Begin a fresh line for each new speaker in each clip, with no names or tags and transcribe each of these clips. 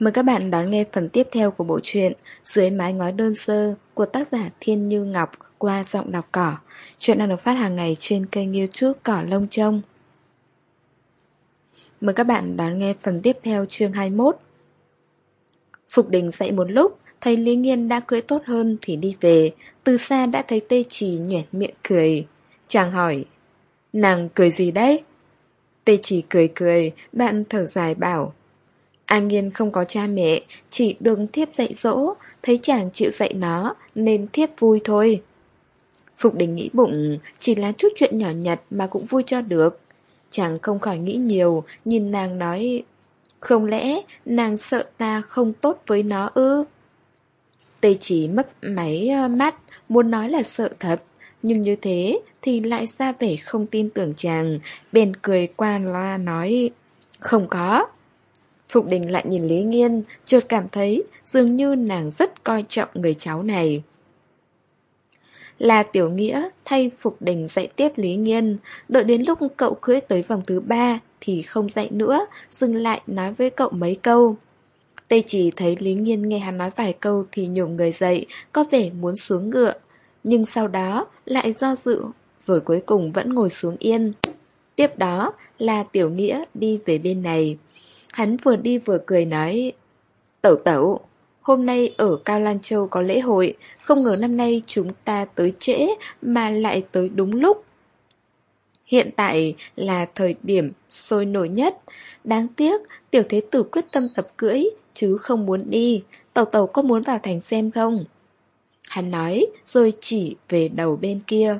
Mời các bạn đón nghe phần tiếp theo của bộ truyện Dưới mái ngói đơn sơ của tác giả Thiên Như Ngọc qua giọng đọc cỏ. Chuyện đang được phát hàng ngày trên kênh youtube Cỏ Lông Trông. Mời các bạn đón nghe phần tiếp theo chương 21. Phục đình dậy một lúc, thấy Lý Nghiên đã cưỡi tốt hơn thì đi về. Từ xa đã thấy tê trì nhoẻn miệng cười. Chàng hỏi, nàng cười gì đấy? Tê trì cười cười, bạn thở dài bảo. An Nhiên không có cha mẹ, chỉ được thiếp dạy dỗ, thấy chàng chịu dạy nó nên thiếp vui thôi. Phục đình nghĩ bụng, chỉ là chút chuyện nhỏ nhặt mà cũng vui cho được. Chàng không khỏi nghĩ nhiều, nhìn nàng nói, không lẽ nàng sợ ta không tốt với nó ư? Tây chỉ mấp máy ờ, mắt, muốn nói là sợ thật, nhưng như thế thì lại ra vẻ không tin tưởng chàng, bèn cười qua loa nói, không có. Phục đình lại nhìn Lý Nghiên, chợt cảm thấy dường như nàng rất coi trọng người cháu này. Là tiểu nghĩa thay Phục đình dạy tiếp Lý Nghiên, đợi đến lúc cậu cưới tới vòng thứ ba thì không dạy nữa, dừng lại nói với cậu mấy câu. Tây chỉ thấy Lý Nghiên nghe hắn nói vài câu thì nhổ người dậy, có vẻ muốn xuống ngựa. Nhưng sau đó lại do dự, rồi cuối cùng vẫn ngồi xuống yên. Tiếp đó là Tiểu Nghĩa đi về bên này. Hắn vừa đi vừa cười nói, Tẩu tẩu, Hôm nay ở Cao Lan Châu có lễ hội, Không ngờ năm nay chúng ta tới trễ Mà lại tới đúng lúc. Hiện tại là thời điểm sôi nổi nhất. Đáng tiếc, tiểu thế tử quyết tâm tập cưỡi, Chứ không muốn đi. Tẩu tẩu có muốn vào thành xem không? Hắn nói, rồi chỉ về đầu bên kia.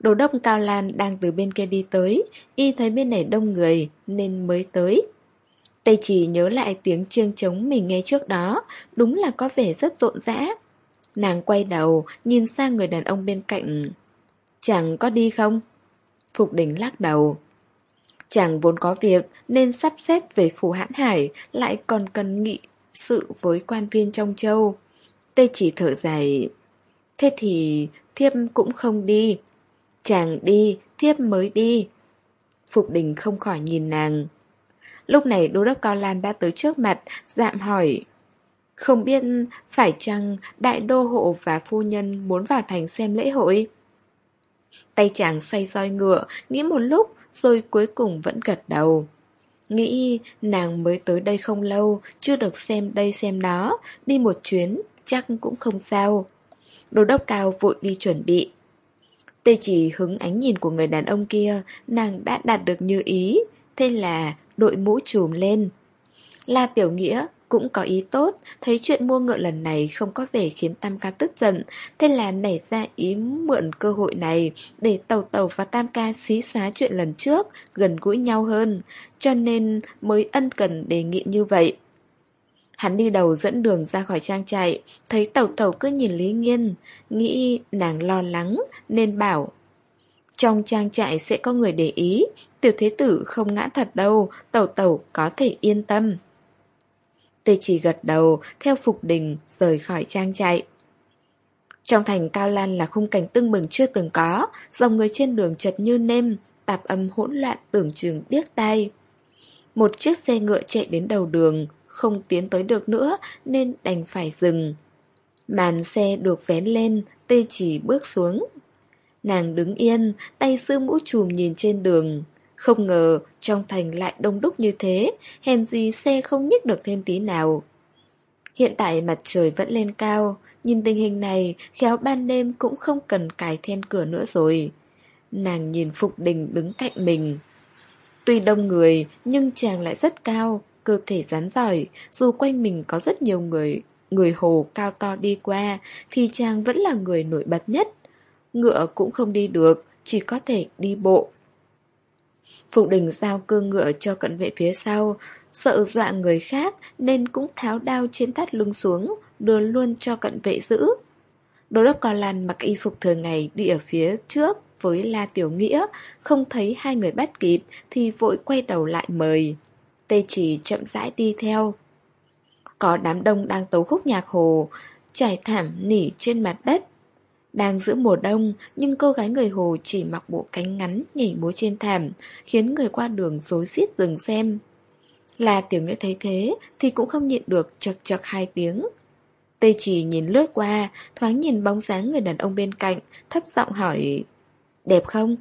Đồ đông Cao Lan đang từ bên kia đi tới, Y thấy bên này đông người, Nên mới tới. Tây chỉ nhớ lại tiếng chiêng trống mình nghe trước đó, đúng là có vẻ rất rộn rã. Nàng quay đầu, nhìn sang người đàn ông bên cạnh. Chàng có đi không? Phục đỉnh lắc đầu. Chàng vốn có việc nên sắp xếp về phủ hãn hải, lại còn cần nghị sự với quan viên trong châu. Tây chỉ thở dài. Thế thì thiếp cũng không đi. Chàng đi, thiếp mới đi. Phục đình không khỏi nhìn nàng. Lúc này đô đốc Cao Lan đã tới trước mặt, dạm hỏi. Không biết phải chăng đại đô hộ và phu nhân muốn vào thành xem lễ hội? Tay chàng xoay roi ngựa, nghĩ một lúc, rồi cuối cùng vẫn gật đầu. Nghĩ nàng mới tới đây không lâu, chưa được xem đây xem đó, đi một chuyến, chắc cũng không sao. Đô đốc cao vội đi chuẩn bị. Tê chỉ hứng ánh nhìn của người đàn ông kia, nàng đã đạt được như ý, thế là đội mũ trùm lên. La Tiểu Nghĩa cũng có ý tốt, thấy chuyện mua ngựa lần này không có vẻ khiến Tam Ca tức giận, thế là nảy ra ý mượn cơ hội này để Tàu Tàu và Tam Ca xí xóa chuyện lần trước, gần gũi nhau hơn, cho nên mới ân cần đề nghị như vậy. Hắn đi đầu dẫn đường ra khỏi trang trại, thấy Tàu Tàu cứ nhìn Lý Nghiên, nghĩ nàng lo lắng nên bảo trong trang trại sẽ có người để ý, tiểu thế tử không ngã thật đâu, tẩu tẩu có thể yên tâm. Tê chỉ gật đầu, theo phục đình, rời khỏi trang trại. Trong thành Cao Lan là khung cảnh tưng bừng chưa từng có, dòng người trên đường chật như nêm, tạp âm hỗn loạn tưởng chừng điếc tai. Một chiếc xe ngựa chạy đến đầu đường, không tiến tới được nữa nên đành phải dừng. Màn xe được vén lên, tê chỉ bước xuống. Nàng đứng yên, tay sư mũ trùm nhìn trên đường. Không ngờ trong thành lại đông đúc như thế, hèn gì xe không nhích được thêm tí nào. Hiện tại mặt trời vẫn lên cao, nhìn tình hình này, khéo ban đêm cũng không cần cài then cửa nữa rồi. Nàng nhìn Phục Đình đứng cạnh mình. Tuy đông người, nhưng chàng lại rất cao, cơ thể rắn giỏi, dù quanh mình có rất nhiều người, người hồ cao to đi qua, thì chàng vẫn là người nổi bật nhất. Ngựa cũng không đi được, chỉ có thể đi bộ. Phục đình giao cơ ngựa cho cận vệ phía sau, sợ dọa người khác nên cũng tháo đao trên thắt lưng xuống, đưa luôn cho cận vệ giữ. Đô đốc Cao Lan mặc y phục thường ngày đi ở phía trước với La Tiểu Nghĩa, không thấy hai người bắt kịp thì vội quay đầu lại mời. Tê chỉ chậm rãi đi theo. Có đám đông đang tấu khúc nhạc hồ, trải thảm nỉ trên mặt đất. Đang giữa mùa đông, nhưng cô gái người Hồ chỉ mặc bộ cánh ngắn nhảy múa trên thảm, khiến người qua đường rối rít dừng xem. Là tiểu nghĩa thấy thế thì cũng không nhịn được chật chật hai tiếng. tây chỉ nhìn lướt qua, thoáng nhìn bóng dáng người đàn ông bên cạnh, thấp giọng hỏi Đẹp không?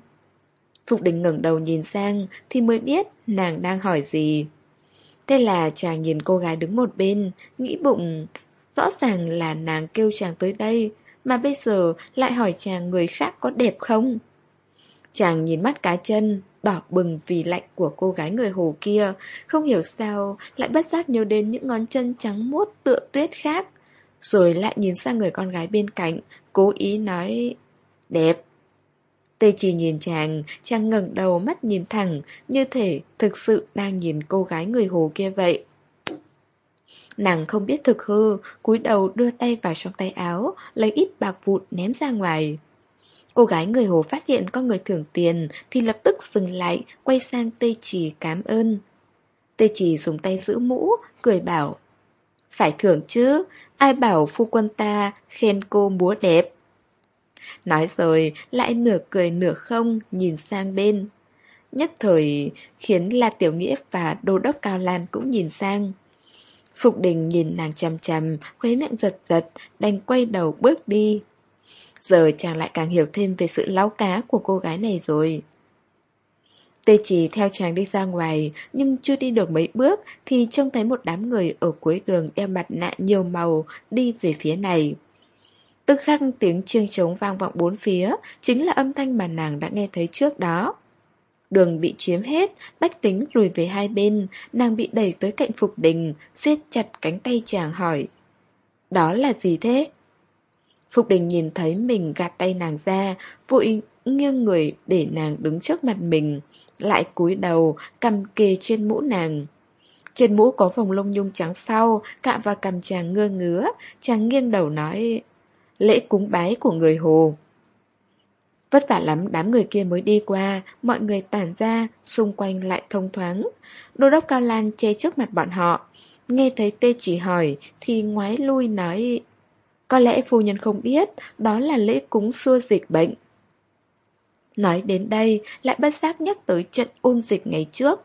Phục đình ngẩng đầu nhìn sang thì mới biết nàng đang hỏi gì. Thế là chàng nhìn cô gái đứng một bên, nghĩ bụng Rõ ràng là nàng kêu chàng tới đây mà bây giờ lại hỏi chàng người khác có đẹp không? Chàng nhìn mắt cá chân Đỏ bừng vì lạnh của cô gái người hồ kia. Không hiểu sao Lại bất giác nhớ đến những ngón chân trắng muốt tựa tuyết khác. Rồi lại nhìn sang người con gái bên cạnh Cố ý nói Đẹp. Tê chỉ nhìn chàng, chàng ngẩng đầu mắt nhìn thẳng, như thể thực sự đang nhìn cô gái người hồ kia vậy. Nàng không biết thực hư, cúi đầu đưa tay vào trong tay áo, lấy ít bạc vụn ném ra ngoài. Cô gái người hồ phát hiện có người thưởng tiền thì lập tức dừng lại, quay sang Tê Chỉ cảm ơn. Tê Chỉ dùng tay giữ mũ, cười bảo Phải thưởng chứ, ai bảo phu quân ta khen cô múa đẹp. Nói rồi lại nửa cười nửa không nhìn sang bên. Nhất thời khiến La Tiểu Nghĩa và Đô Đốc Cao Lan cũng nhìn sang. Phục đình nhìn nàng chằm chằm, khuấy miệng giật giật, đành quay đầu bước đi. Giờ chàng lại càng hiểu thêm về sự láo cá của cô gái này rồi. Tê chỉ theo chàng đi ra ngoài, nhưng chưa đi được mấy bước thì trông thấy một đám người ở cuối đường đeo mặt nạ nhiều màu đi về phía này. Tức khắc tiếng chiêng trống vang vọng bốn phía, chính là âm thanh mà nàng đã nghe thấy trước đó. Đường bị chiếm hết, bách tính lùi về hai bên, nàng bị đẩy tới cạnh Phục Đình, siết chặt cánh tay chàng hỏi. Đó là gì thế? Phục Đình nhìn thấy mình gạt tay nàng ra, vội nghiêng người để nàng đứng trước mặt mình, lại cúi đầu, cầm kề trên mũ nàng. Trên mũ có vòng lông nhung trắng phao, cạm vào cầm chàng ngơ ngứa, chàng nghiêng đầu nói, lễ cúng bái của người Hồ. Vất vả lắm đám người kia mới đi qua, mọi người tản ra, xung quanh lại thông thoáng. Đô đốc Cao Lan che trước mặt bọn họ. Nghe thấy tê chỉ hỏi, thì ngoái lui nói... Có lẽ phu nhân không biết, đó là lễ cúng xua dịch bệnh. Nói đến đây, lại bất giác nhắc tới trận ôn dịch ngày trước.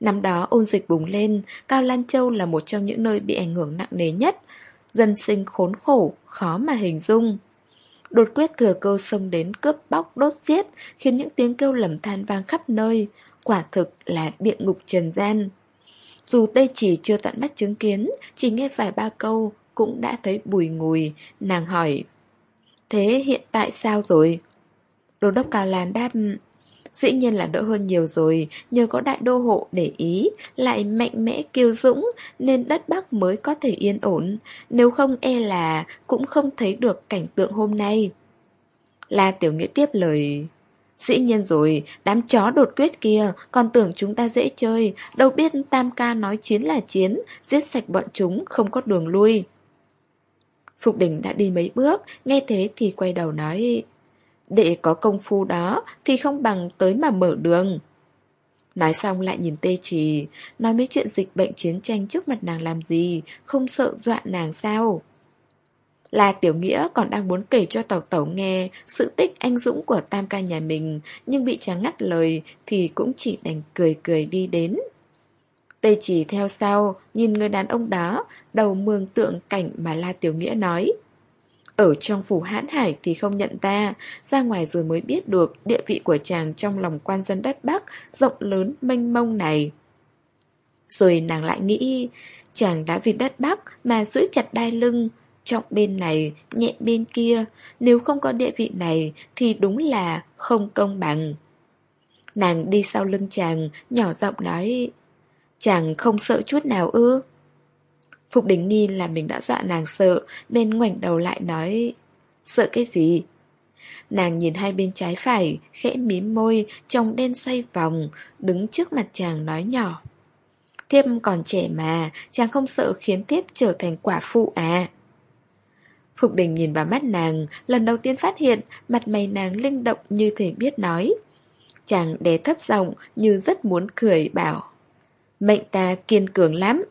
Năm đó ôn dịch bùng lên, Cao Lan Châu là một trong những nơi bị ảnh hưởng nặng nề nhất. Dân sinh khốn khổ, khó mà hình dung. Đột quyết thừa cơ xông đến cướp bóc đốt giết, khiến những tiếng kêu lầm than vang khắp nơi, quả thực là địa ngục trần gian. Dù Tây chỉ chưa tận mắt chứng kiến, chỉ nghe vài ba câu, cũng đã thấy bùi ngùi, nàng hỏi. Thế hiện tại sao rồi? Đô đốc Cao Lan đáp, dĩ nhiên là đỡ hơn nhiều rồi, nhờ có đại đô hộ để ý, lại mạnh mẽ kiêu dũng, nên đất Bắc mới có thể yên ổn, nếu không e là cũng không thấy được cảnh tượng hôm nay. La Tiểu Nghĩa tiếp lời, Dĩ nhiên rồi, đám chó đột quyết kia còn tưởng chúng ta dễ chơi, đâu biết Tam Ca nói chiến là chiến, giết sạch bọn chúng không có đường lui. Phục đỉnh đã đi mấy bước, nghe thế thì quay đầu nói để có công phu đó thì không bằng tới mà mở đường. Nói xong lại nhìn tê trì Nói mấy chuyện dịch bệnh chiến tranh trước mặt nàng làm gì Không sợ dọa nàng sao? Là tiểu nghĩa còn đang muốn kể cho tàu tẩu nghe Sự tích anh dũng của tam ca nhà mình Nhưng bị chàng ngắt lời Thì cũng chỉ đành cười cười đi đến. Tê chỉ theo sau, nhìn người đàn ông đó, đầu mường tượng cảnh mà La Tiểu Nghĩa nói. Ở trong phủ hãn hải thì không nhận ta, ra ngoài rồi mới biết được địa vị của chàng trong lòng quan dân đất Bắc rộng lớn mênh mông này. Rồi nàng lại nghĩ, chàng đã vì đất Bắc mà giữ chặt đai lưng, trọng bên này, nhẹ bên kia, nếu không có địa vị này thì đúng là không công bằng. Nàng đi sau lưng chàng, nhỏ giọng nói, Chàng không sợ chút nào ư Phục Đình nghi là mình đã dọa nàng sợ Bên ngoảnh đầu lại nói, Sợ cái gì? Nàng nhìn hai bên trái phải, Khẽ mím môi trông đen xoay vòng, Đứng trước mặt chàng nói nhỏ, Thiếp còn trẻ mà, Chàng không sợ khiến thiếp trở thành quả phụ à? Phục đình nhìn vào mắt nàng, Lần đầu tiên phát hiện Mặt mày nàng linh động như thể biết nói. Chàng đè thấp giọng Như rất muốn cười, bảo, Mệnh ta kiên cường lắm.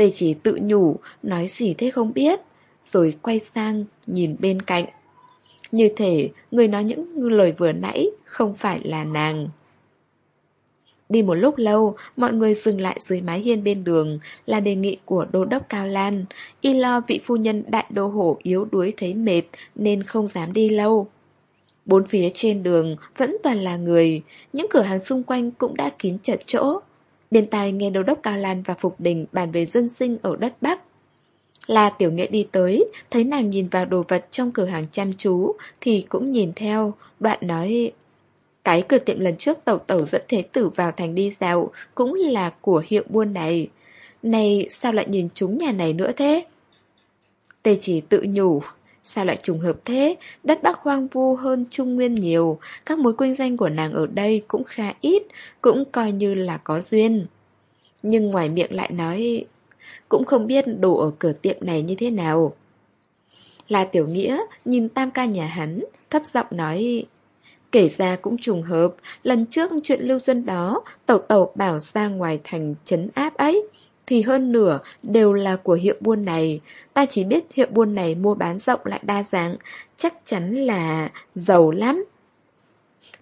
Tê chỉ tự nhủ Nói gì thế không biết Rồi quay sang nhìn bên cạnh Như thể người nói những lời vừa nãy Không phải là nàng Đi một lúc lâu, mọi người dừng lại dưới mái hiên bên đường là đề nghị của đô đốc Cao Lan. Y lo vị phu nhân đại đô hổ yếu đuối thấy mệt nên không dám đi lâu. Bốn phía trên đường vẫn toàn là người, những cửa hàng xung quanh cũng đã kín chật chỗ. Bên tai nghe đô đốc Cao Lan và Phục Đình bàn về dân sinh ở đất Bắc. Là tiểu nghệ đi tới, thấy nàng nhìn vào đồ vật trong cửa hàng chăm chú, thì cũng nhìn theo, đoạn nói... Cái cửa tiệm lần trước tẩu tẩu dẫn thế tử vào thành đi dạo cũng là của hiệu buôn này. Này sao lại nhìn chúng nhà này nữa thế? Tê chỉ tự nhủ, sao lại trùng hợp thế? Đất Bắc hoang vu hơn Trung Nguyên nhiều, các mối quynh danh của nàng ở đây cũng khá ít, cũng coi như là có duyên. Nhưng ngoài miệng lại nói, cũng không biết đồ ở cửa tiệm này như thế nào. Là tiểu nghĩa, nhìn tam ca nhà hắn, thấp giọng nói... Kể ra cũng trùng hợp, lần trước chuyện lưu dân đó, tẩu tẩu bảo ra ngoài thành chấn áp ấy, thì hơn nửa đều là của hiệu buôn này. Ta chỉ biết hiệu buôn này mua bán rộng lại đa dạng, chắc chắn là giàu lắm.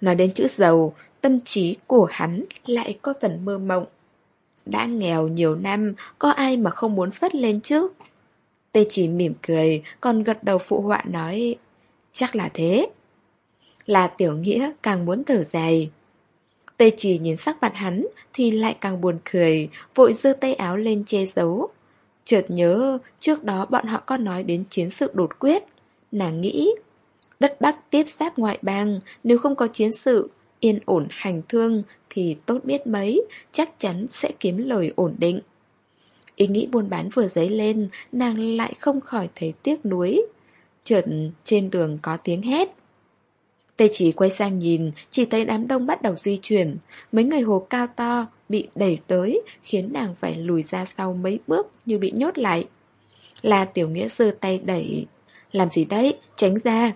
Nói đến chữ giàu, tâm trí của hắn lại có phần mơ mộng. Đã nghèo nhiều năm, có ai mà không muốn phất lên chứ? Tê chỉ mỉm cười, còn gật đầu phụ họa nói, chắc là thế. Là tiểu nghĩa càng muốn thở dài. Tê chỉ nhìn sắc mặt hắn thì lại càng buồn cười, vội giơ tay áo lên che giấu. Chợt nhớ trước đó bọn họ có nói đến chiến sự đột quyết. Nàng nghĩ, đất Bắc tiếp giáp ngoại bang, nếu không có chiến sự, yên ổn hành thương thì tốt biết mấy, chắc chắn sẽ kiếm lời ổn định. Ý nghĩ buôn bán vừa dấy lên, nàng lại không khỏi thấy tiếc nuối. Chợt trên đường có tiếng hét. Tê chỉ quay sang nhìn, chỉ thấy đám đông bắt đầu di chuyển. Mấy người hồ cao to bị đẩy tới, khiến nàng phải lùi ra sau mấy bước như bị nhốt lại. Là tiểu nghĩa giơ tay đẩy. Làm gì đấy, tránh ra.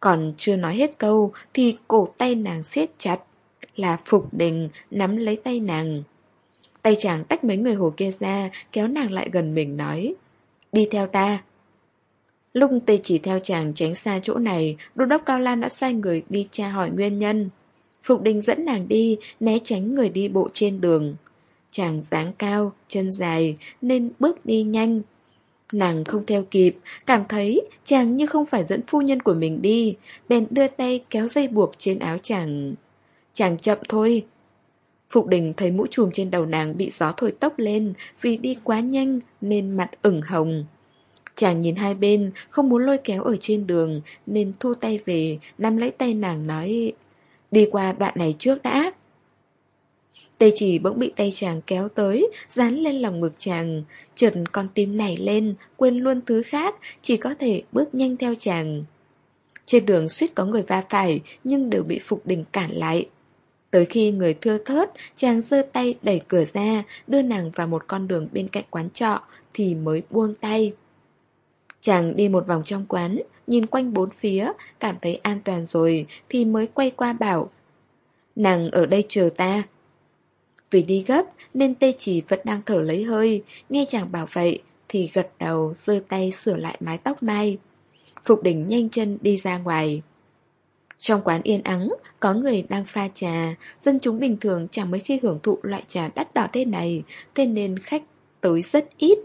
Còn chưa nói hết câu thì cổ tay nàng siết chặt. Là Phục Đình nắm lấy tay nàng. Tay chàng tách mấy người hồ kia ra, kéo nàng lại gần mình nói. Đi theo ta. Lúc tê chỉ theo chàng tránh xa chỗ này, đô đốc Cao Lan đã sai người đi tra hỏi nguyên nhân. Phục đình dẫn nàng đi, né tránh người đi bộ trên đường. Chàng dáng cao, chân dài, nên bước đi nhanh. Nàng không theo kịp, cảm thấy chàng như không phải dẫn phu nhân của mình đi, bèn đưa tay kéo dây buộc trên áo chàng. Chàng chậm thôi. Phục đình thấy mũ trùm trên đầu nàng bị gió thổi tốc lên vì đi quá nhanh nên mặt ửng hồng. Chàng nhìn hai bên, không muốn lôi kéo ở trên đường, nên thu tay về, nắm lấy tay nàng nói, đi qua đoạn này trước đã. tay chỉ bỗng bị tay chàng kéo tới, dán lên lòng ngực chàng, chợt con tim nảy lên, quên luôn thứ khác, chỉ có thể bước nhanh theo chàng. Trên đường suýt có người va phải, nhưng đều bị Phục Đình cản lại. Tới khi người thưa thớt, chàng giơ tay đẩy cửa ra, đưa nàng vào một con đường bên cạnh quán trọ, thì mới buông tay. Chàng đi một vòng trong quán, nhìn quanh bốn phía, cảm thấy an toàn rồi thì mới quay qua bảo Nàng ở đây chờ ta. Vì đi gấp nên tê chỉ vẫn đang thở lấy hơi, nghe chàng bảo vậy thì gật đầu giơ tay sửa lại mái tóc mai. Phục đỉnh nhanh chân đi ra ngoài. Trong quán yên ắng, có người đang pha trà, dân chúng bình thường chẳng mấy khi hưởng thụ loại trà đắt đỏ thế này, thế nên khách tới rất ít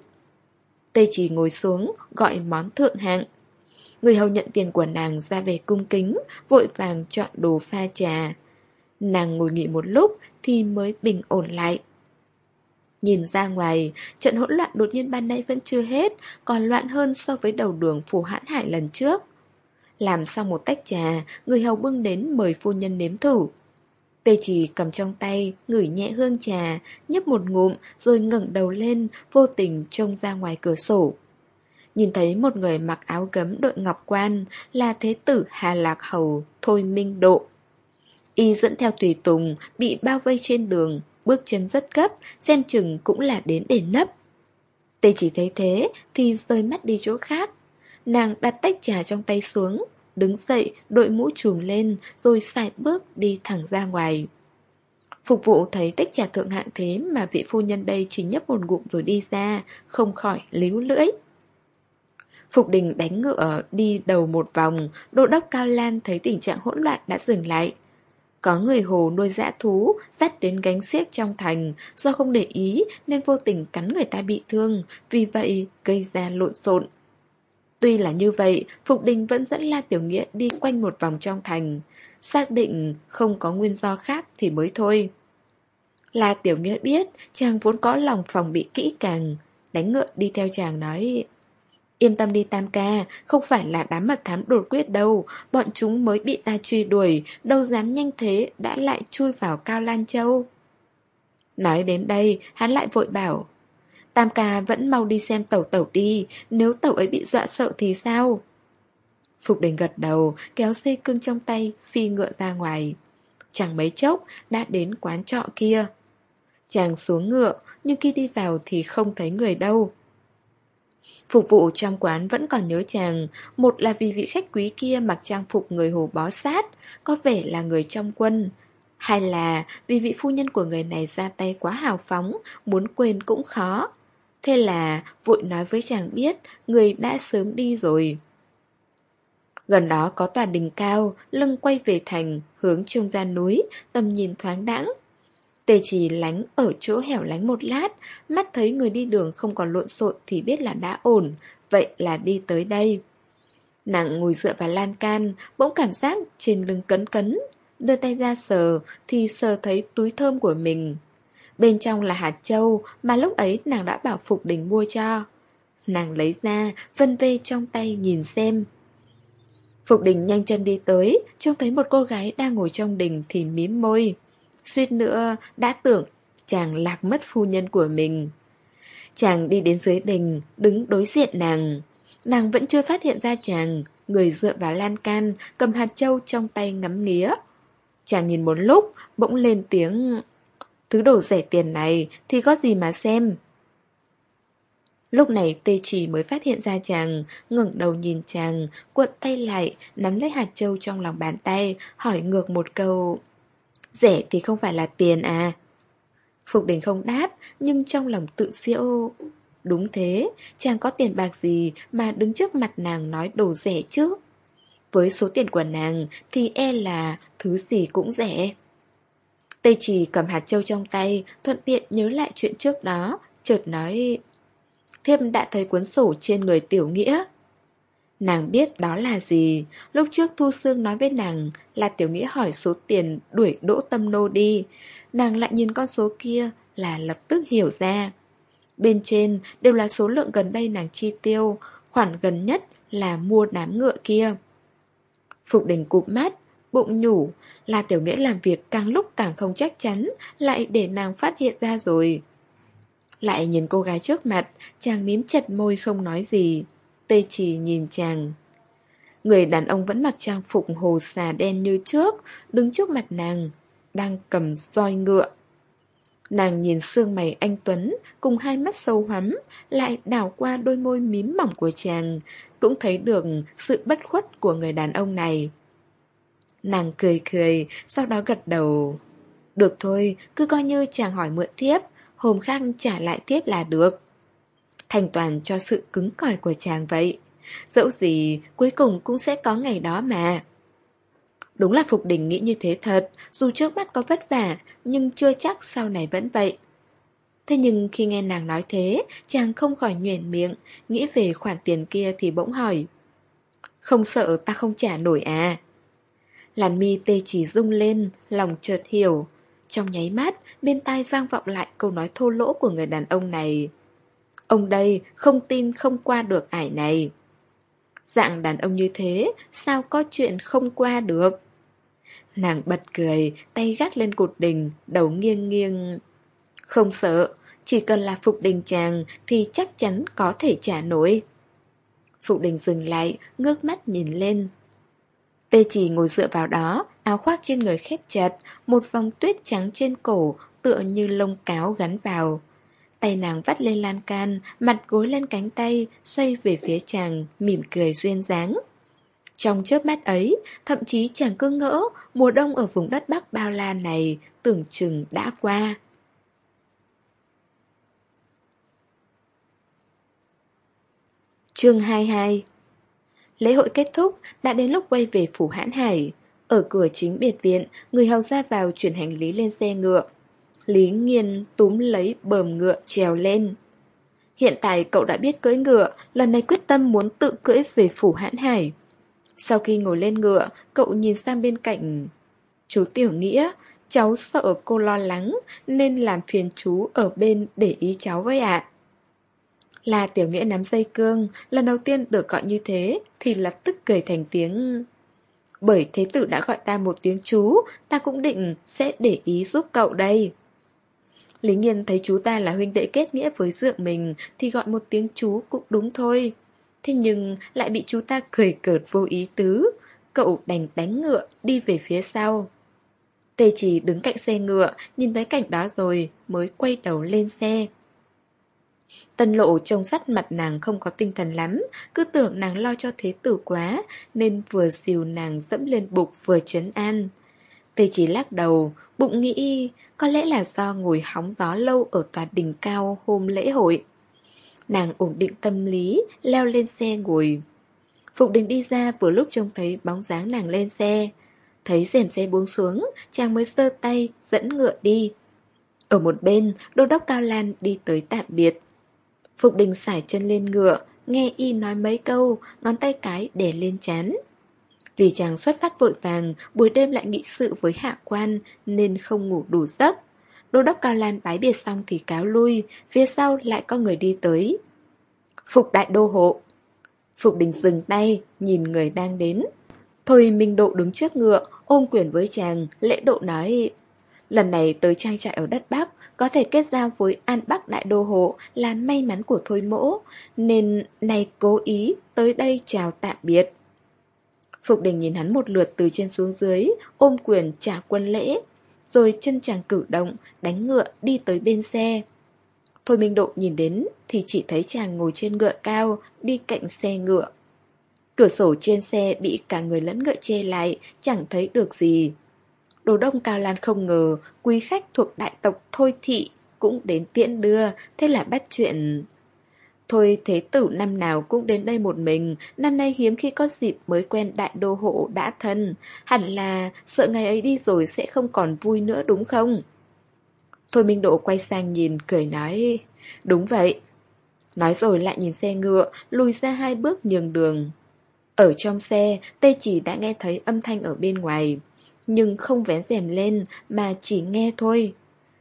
tây chỉ ngồi xuống, gọi món thượng hạng. Người hầu nhận tiền của nàng ra về cung kính, vội vàng chọn đồ pha trà. Nàng ngồi nghỉ một lúc thì mới bình ổn lại. Nhìn ra ngoài, trận hỗn loạn đột nhiên ban nãy vẫn chưa hết, còn loạn hơn so với đầu đường phủ hãn hải lần trước. Làm xong một tách trà, người hầu bưng đến mời phu nhân nếm thử. Tê chỉ cầm trong tay, ngửi nhẹ hương trà, nhấp một ngụm rồi ngẩng đầu lên, vô tình trông ra ngoài cửa sổ. Nhìn thấy một người mặc áo gấm đội ngọc quan là thế tử Hà Lạc Hầu Thôi Minh Độ. Y dẫn theo tùy tùng, bị bao vây trên đường, bước chân rất gấp, xem chừng cũng là đến để nấp. Tê chỉ thấy thế thì rơi mắt đi chỗ khác. Nàng đặt tách trà trong tay xuống, đứng dậy, đội mũ trùm lên, rồi xài bước đi thẳng ra ngoài. Phục vụ thấy tách trà thượng hạng thế mà vị phu nhân đây chỉ nhấp một ngụm rồi đi ra, không khỏi líu lưỡi. Phục đình đánh ngựa đi đầu một vòng, đô đốc Cao Lan thấy tình trạng hỗn loạn đã dừng lại. Có người hồ nuôi dã thú, dắt đến gánh xiếc trong thành, do không để ý nên vô tình cắn người ta bị thương, vì vậy gây ra lộn xộn. Tuy là như vậy, Phục Đình vẫn dẫn La Tiểu Nghĩa đi quanh một vòng trong thành. Xác định không có nguyên do khác thì mới thôi. La Tiểu Nghĩa biết chàng vốn có lòng phòng bị kỹ càng. Đánh ngựa đi theo chàng nói Yên tâm đi Tam ca, không phải là đám mật thám đột quyết đâu, bọn chúng mới bị ta truy đuổi, đâu dám nhanh thế đã lại chui vào Cao Lan Châu. Nói đến đây, hắn lại vội bảo Tam ca vẫn mau đi xem tẩu tẩu đi, nếu tẩu ấy bị dọa sợ thì sao? Phục đình gật đầu, kéo dây cương trong tay, phi ngựa ra ngoài. Chẳng mấy chốc, đã đến quán trọ kia. Chàng xuống ngựa, nhưng khi đi vào thì không thấy người đâu. Phục vụ trong quán vẫn còn nhớ chàng, một là vì vị khách quý kia mặc trang phục người hồ bó sát, có vẻ là người trong quân. Hai là vì vị phu nhân của người này ra tay quá hào phóng, muốn quên cũng khó. Thế là vội nói với chàng biết người đã sớm đi rồi. Gần đó có tòa đình cao, lưng quay về thành, hướng trông ra núi, tầm nhìn thoáng đãng. Tề chỉ lánh ở chỗ hẻo lánh một lát, mắt thấy người đi đường không còn lộn xộn thì biết là đã ổn, vậy là đi tới đây. Nàng ngồi dựa vào lan can, bỗng cảm giác trên lưng cấn cấn, đưa tay ra sờ thì sờ thấy túi thơm của mình. Bên trong là hạt châu mà lúc ấy nàng đã bảo Phục Đình mua cho. Nàng lấy ra, vân vê trong tay nhìn xem. Phục Đình nhanh chân đi tới, trông thấy một cô gái đang ngồi trong đình thì mím môi. Suýt nữa đã tưởng chàng lạc mất phu nhân của mình. Chàng đi đến dưới đình, đứng đối diện nàng. Nàng vẫn chưa phát hiện ra chàng, người dựa vào lan can, cầm hạt châu trong tay ngắm nghía. Chàng nhìn một lúc, bỗng lên tiếng Thứ đồ rẻ tiền này thì có gì mà xem Lúc này tê chỉ mới phát hiện ra chàng ngẩng đầu nhìn chàng Cuộn tay lại Nắm lấy hạt châu trong lòng bàn tay Hỏi ngược một câu Rẻ thì không phải là tiền à Phục đình không đáp Nhưng trong lòng tự siêu Đúng thế, chàng có tiền bạc gì mà đứng trước mặt nàng nói đồ rẻ chứ? Với số tiền của nàng thì e là thứ gì cũng rẻ. Tây trì cầm hạt châu trong tay, thuận tiện nhớ lại chuyện trước đó, chợt nói Thiếp đã thấy cuốn sổ trên người tiểu nghĩa. Nàng biết đó là gì, lúc trước Thu Sương nói với nàng là tiểu nghĩa hỏi số tiền đuổi đỗ tâm nô đi. Nàng lại nhìn con số kia là lập tức hiểu ra. Bên trên đều là số lượng gần đây nàng chi tiêu, khoản gần nhất là mua đám ngựa kia. Phục đình cụp mắt, bụng nhủ, là tiểu nghĩa làm việc càng lúc càng không chắc chắn, lại để nàng phát hiện ra rồi. Lại nhìn cô gái trước mặt, chàng mím chặt môi không nói gì. Tê chỉ nhìn chàng. Người đàn ông vẫn mặc trang phục hồ xà đen như trước, đứng trước mặt nàng, đang cầm roi ngựa. Nàng nhìn xương mày anh Tuấn cùng hai mắt sâu hoắm, lại đảo qua đôi môi mím mỏng của chàng, cũng thấy được sự bất khuất của người đàn ông này. Nàng cười cười, sau đó gật đầu. Được thôi, cứ coi như chàng hỏi mượn tiếp, hôm khác trả lại tiếp là được. Thành toàn cho sự cứng cỏi của chàng vậy. Dẫu gì, cuối cùng cũng sẽ có ngày đó mà. Đúng là Phục Đình nghĩ như thế thật, dù trước mắt có vất vả, nhưng chưa chắc sau này vẫn vậy. Thế nhưng khi nghe nàng nói thế, chàng không khỏi nhuền miệng, nghĩ về khoản tiền kia thì bỗng hỏi. Không sợ ta không trả nổi à? Làn mi tê chỉ rung lên, lòng chợt hiểu. Trong nháy mắt, bên tai vang vọng lại câu nói thô lỗ của người đàn ông này. Ông đây không tin không qua được ải này. Dạng đàn ông như thế, sao có chuyện không qua được? Nàng bật cười, tay gắt lên cột đình, đầu nghiêng nghiêng. Không sợ, chỉ cần là Phục Đình chàng thì chắc chắn có thể trả nổi. Phục Đình dừng lại, ngước mắt nhìn lên. Tê chỉ ngồi dựa vào đó, áo khoác trên người khép chặt, một vòng tuyết trắng trên cổ, tựa như lông cáo gắn vào. Tay nàng vắt lên lan can, mặt gối lên cánh tay, xoay về phía chàng, mỉm cười duyên dáng. Trong chớp mắt ấy, thậm chí chàng cứ ngỡ mùa đông ở vùng đất Bắc bao la này tưởng chừng đã qua. Chương 22 Lễ hội kết thúc, đã đến lúc quay về phủ hãn hải. Ở cửa chính biệt viện, người hầu ra vào chuyển hành lý lên xe ngựa. Lý Nghiên túm lấy bờm ngựa trèo lên. Hiện tại cậu đã biết cưỡi ngựa, lần này quyết tâm muốn tự cưỡi về phủ hãn hải. Sau khi ngồi lên ngựa, cậu nhìn sang bên cạnh. Chú Tiểu Nghĩa, cháu sợ cô lo lắng nên làm phiền chú ở bên để ý cháu với ạ. Là Tiểu Nghĩa nắm dây cương, lần đầu tiên được gọi như thế thì lập tức cười thành tiếng. Bởi thế tử đã gọi ta một tiếng chú, ta cũng định sẽ để ý giúp cậu đây. Lý Nghiên thấy chú ta là huynh đệ kết nghĩa với dượng mình thì gọi một tiếng chú cũng đúng thôi. Thế nhưng lại bị chú ta cười cợt vô ý tứ, cậu đành đánh ngựa đi về phía sau. Tê chỉ đứng cạnh xe ngựa, nhìn thấy cảnh đó rồi mới quay đầu lên xe. Tân lộ trông sắt mặt nàng không có tinh thần lắm, cứ tưởng nàng lo cho thế tử quá, nên vừa dìu nàng dẫm lên bục vừa chấn an. Tây chỉ lắc đầu, bụng nghĩ có lẽ là do ngồi hóng gió lâu ở tòa đỉnh cao hôm lễ hội. Nàng ổn định tâm lý, leo lên xe ngồi. Phục đình đi ra vừa lúc trông thấy bóng dáng nàng lên xe. Thấy rèm xe buông xuống, chàng mới sơ tay, dẫn ngựa đi. Ở một bên, đô đốc Cao Lan đi tới tạm biệt. Phục đình sải chân lên ngựa, nghe y nói mấy câu, ngón tay cái để lên chán. Vì chàng xuất phát vội vàng, buổi đêm lại nghị sự với hạ quan, nên không ngủ đủ giấc. Đô đốc Cao Lan bái biệt xong thì cáo lui, phía sau lại có người đi tới. Phục đại đô hộ. Phục đình dừng tay, nhìn người đang đến. Thôi Minh Độ đứng trước ngựa, ôm quyền với chàng, lễ độ nói Lần này tới trang trại ở đất Bắc, có thể kết giao với An Bắc Đại Đô Hộ là may mắn của Thôi Mỗ, nên này cố ý tới đây chào tạm biệt. Phục đình nhìn hắn một lượt từ trên xuống dưới, ôm quyền trả quân lễ, rồi chân chàng cử động, đánh ngựa đi tới bên xe. Thôi Minh Độ nhìn đến thì chỉ thấy chàng ngồi trên ngựa cao, đi cạnh xe ngựa. Cửa sổ trên xe bị cả người lẫn ngựa che lại, chẳng thấy được gì. Đồ đông Cao Lan không ngờ quý khách thuộc đại tộc Thôi Thị cũng đến tiễn đưa, thế là bắt chuyện. Thôi thế tử năm nào cũng đến đây một mình, năm nay hiếm khi có dịp mới quen đại đô hộ đã thân, hẳn là sợ ngày ấy đi rồi sẽ không còn vui nữa đúng không? Thôi Minh Độ quay sang nhìn, cười nói, đúng vậy. Nói rồi lại nhìn xe ngựa, lùi ra hai bước nhường đường. Ở trong xe, Tê chỉ đã nghe thấy âm thanh ở bên ngoài nhưng không vén rèm lên mà chỉ nghe thôi.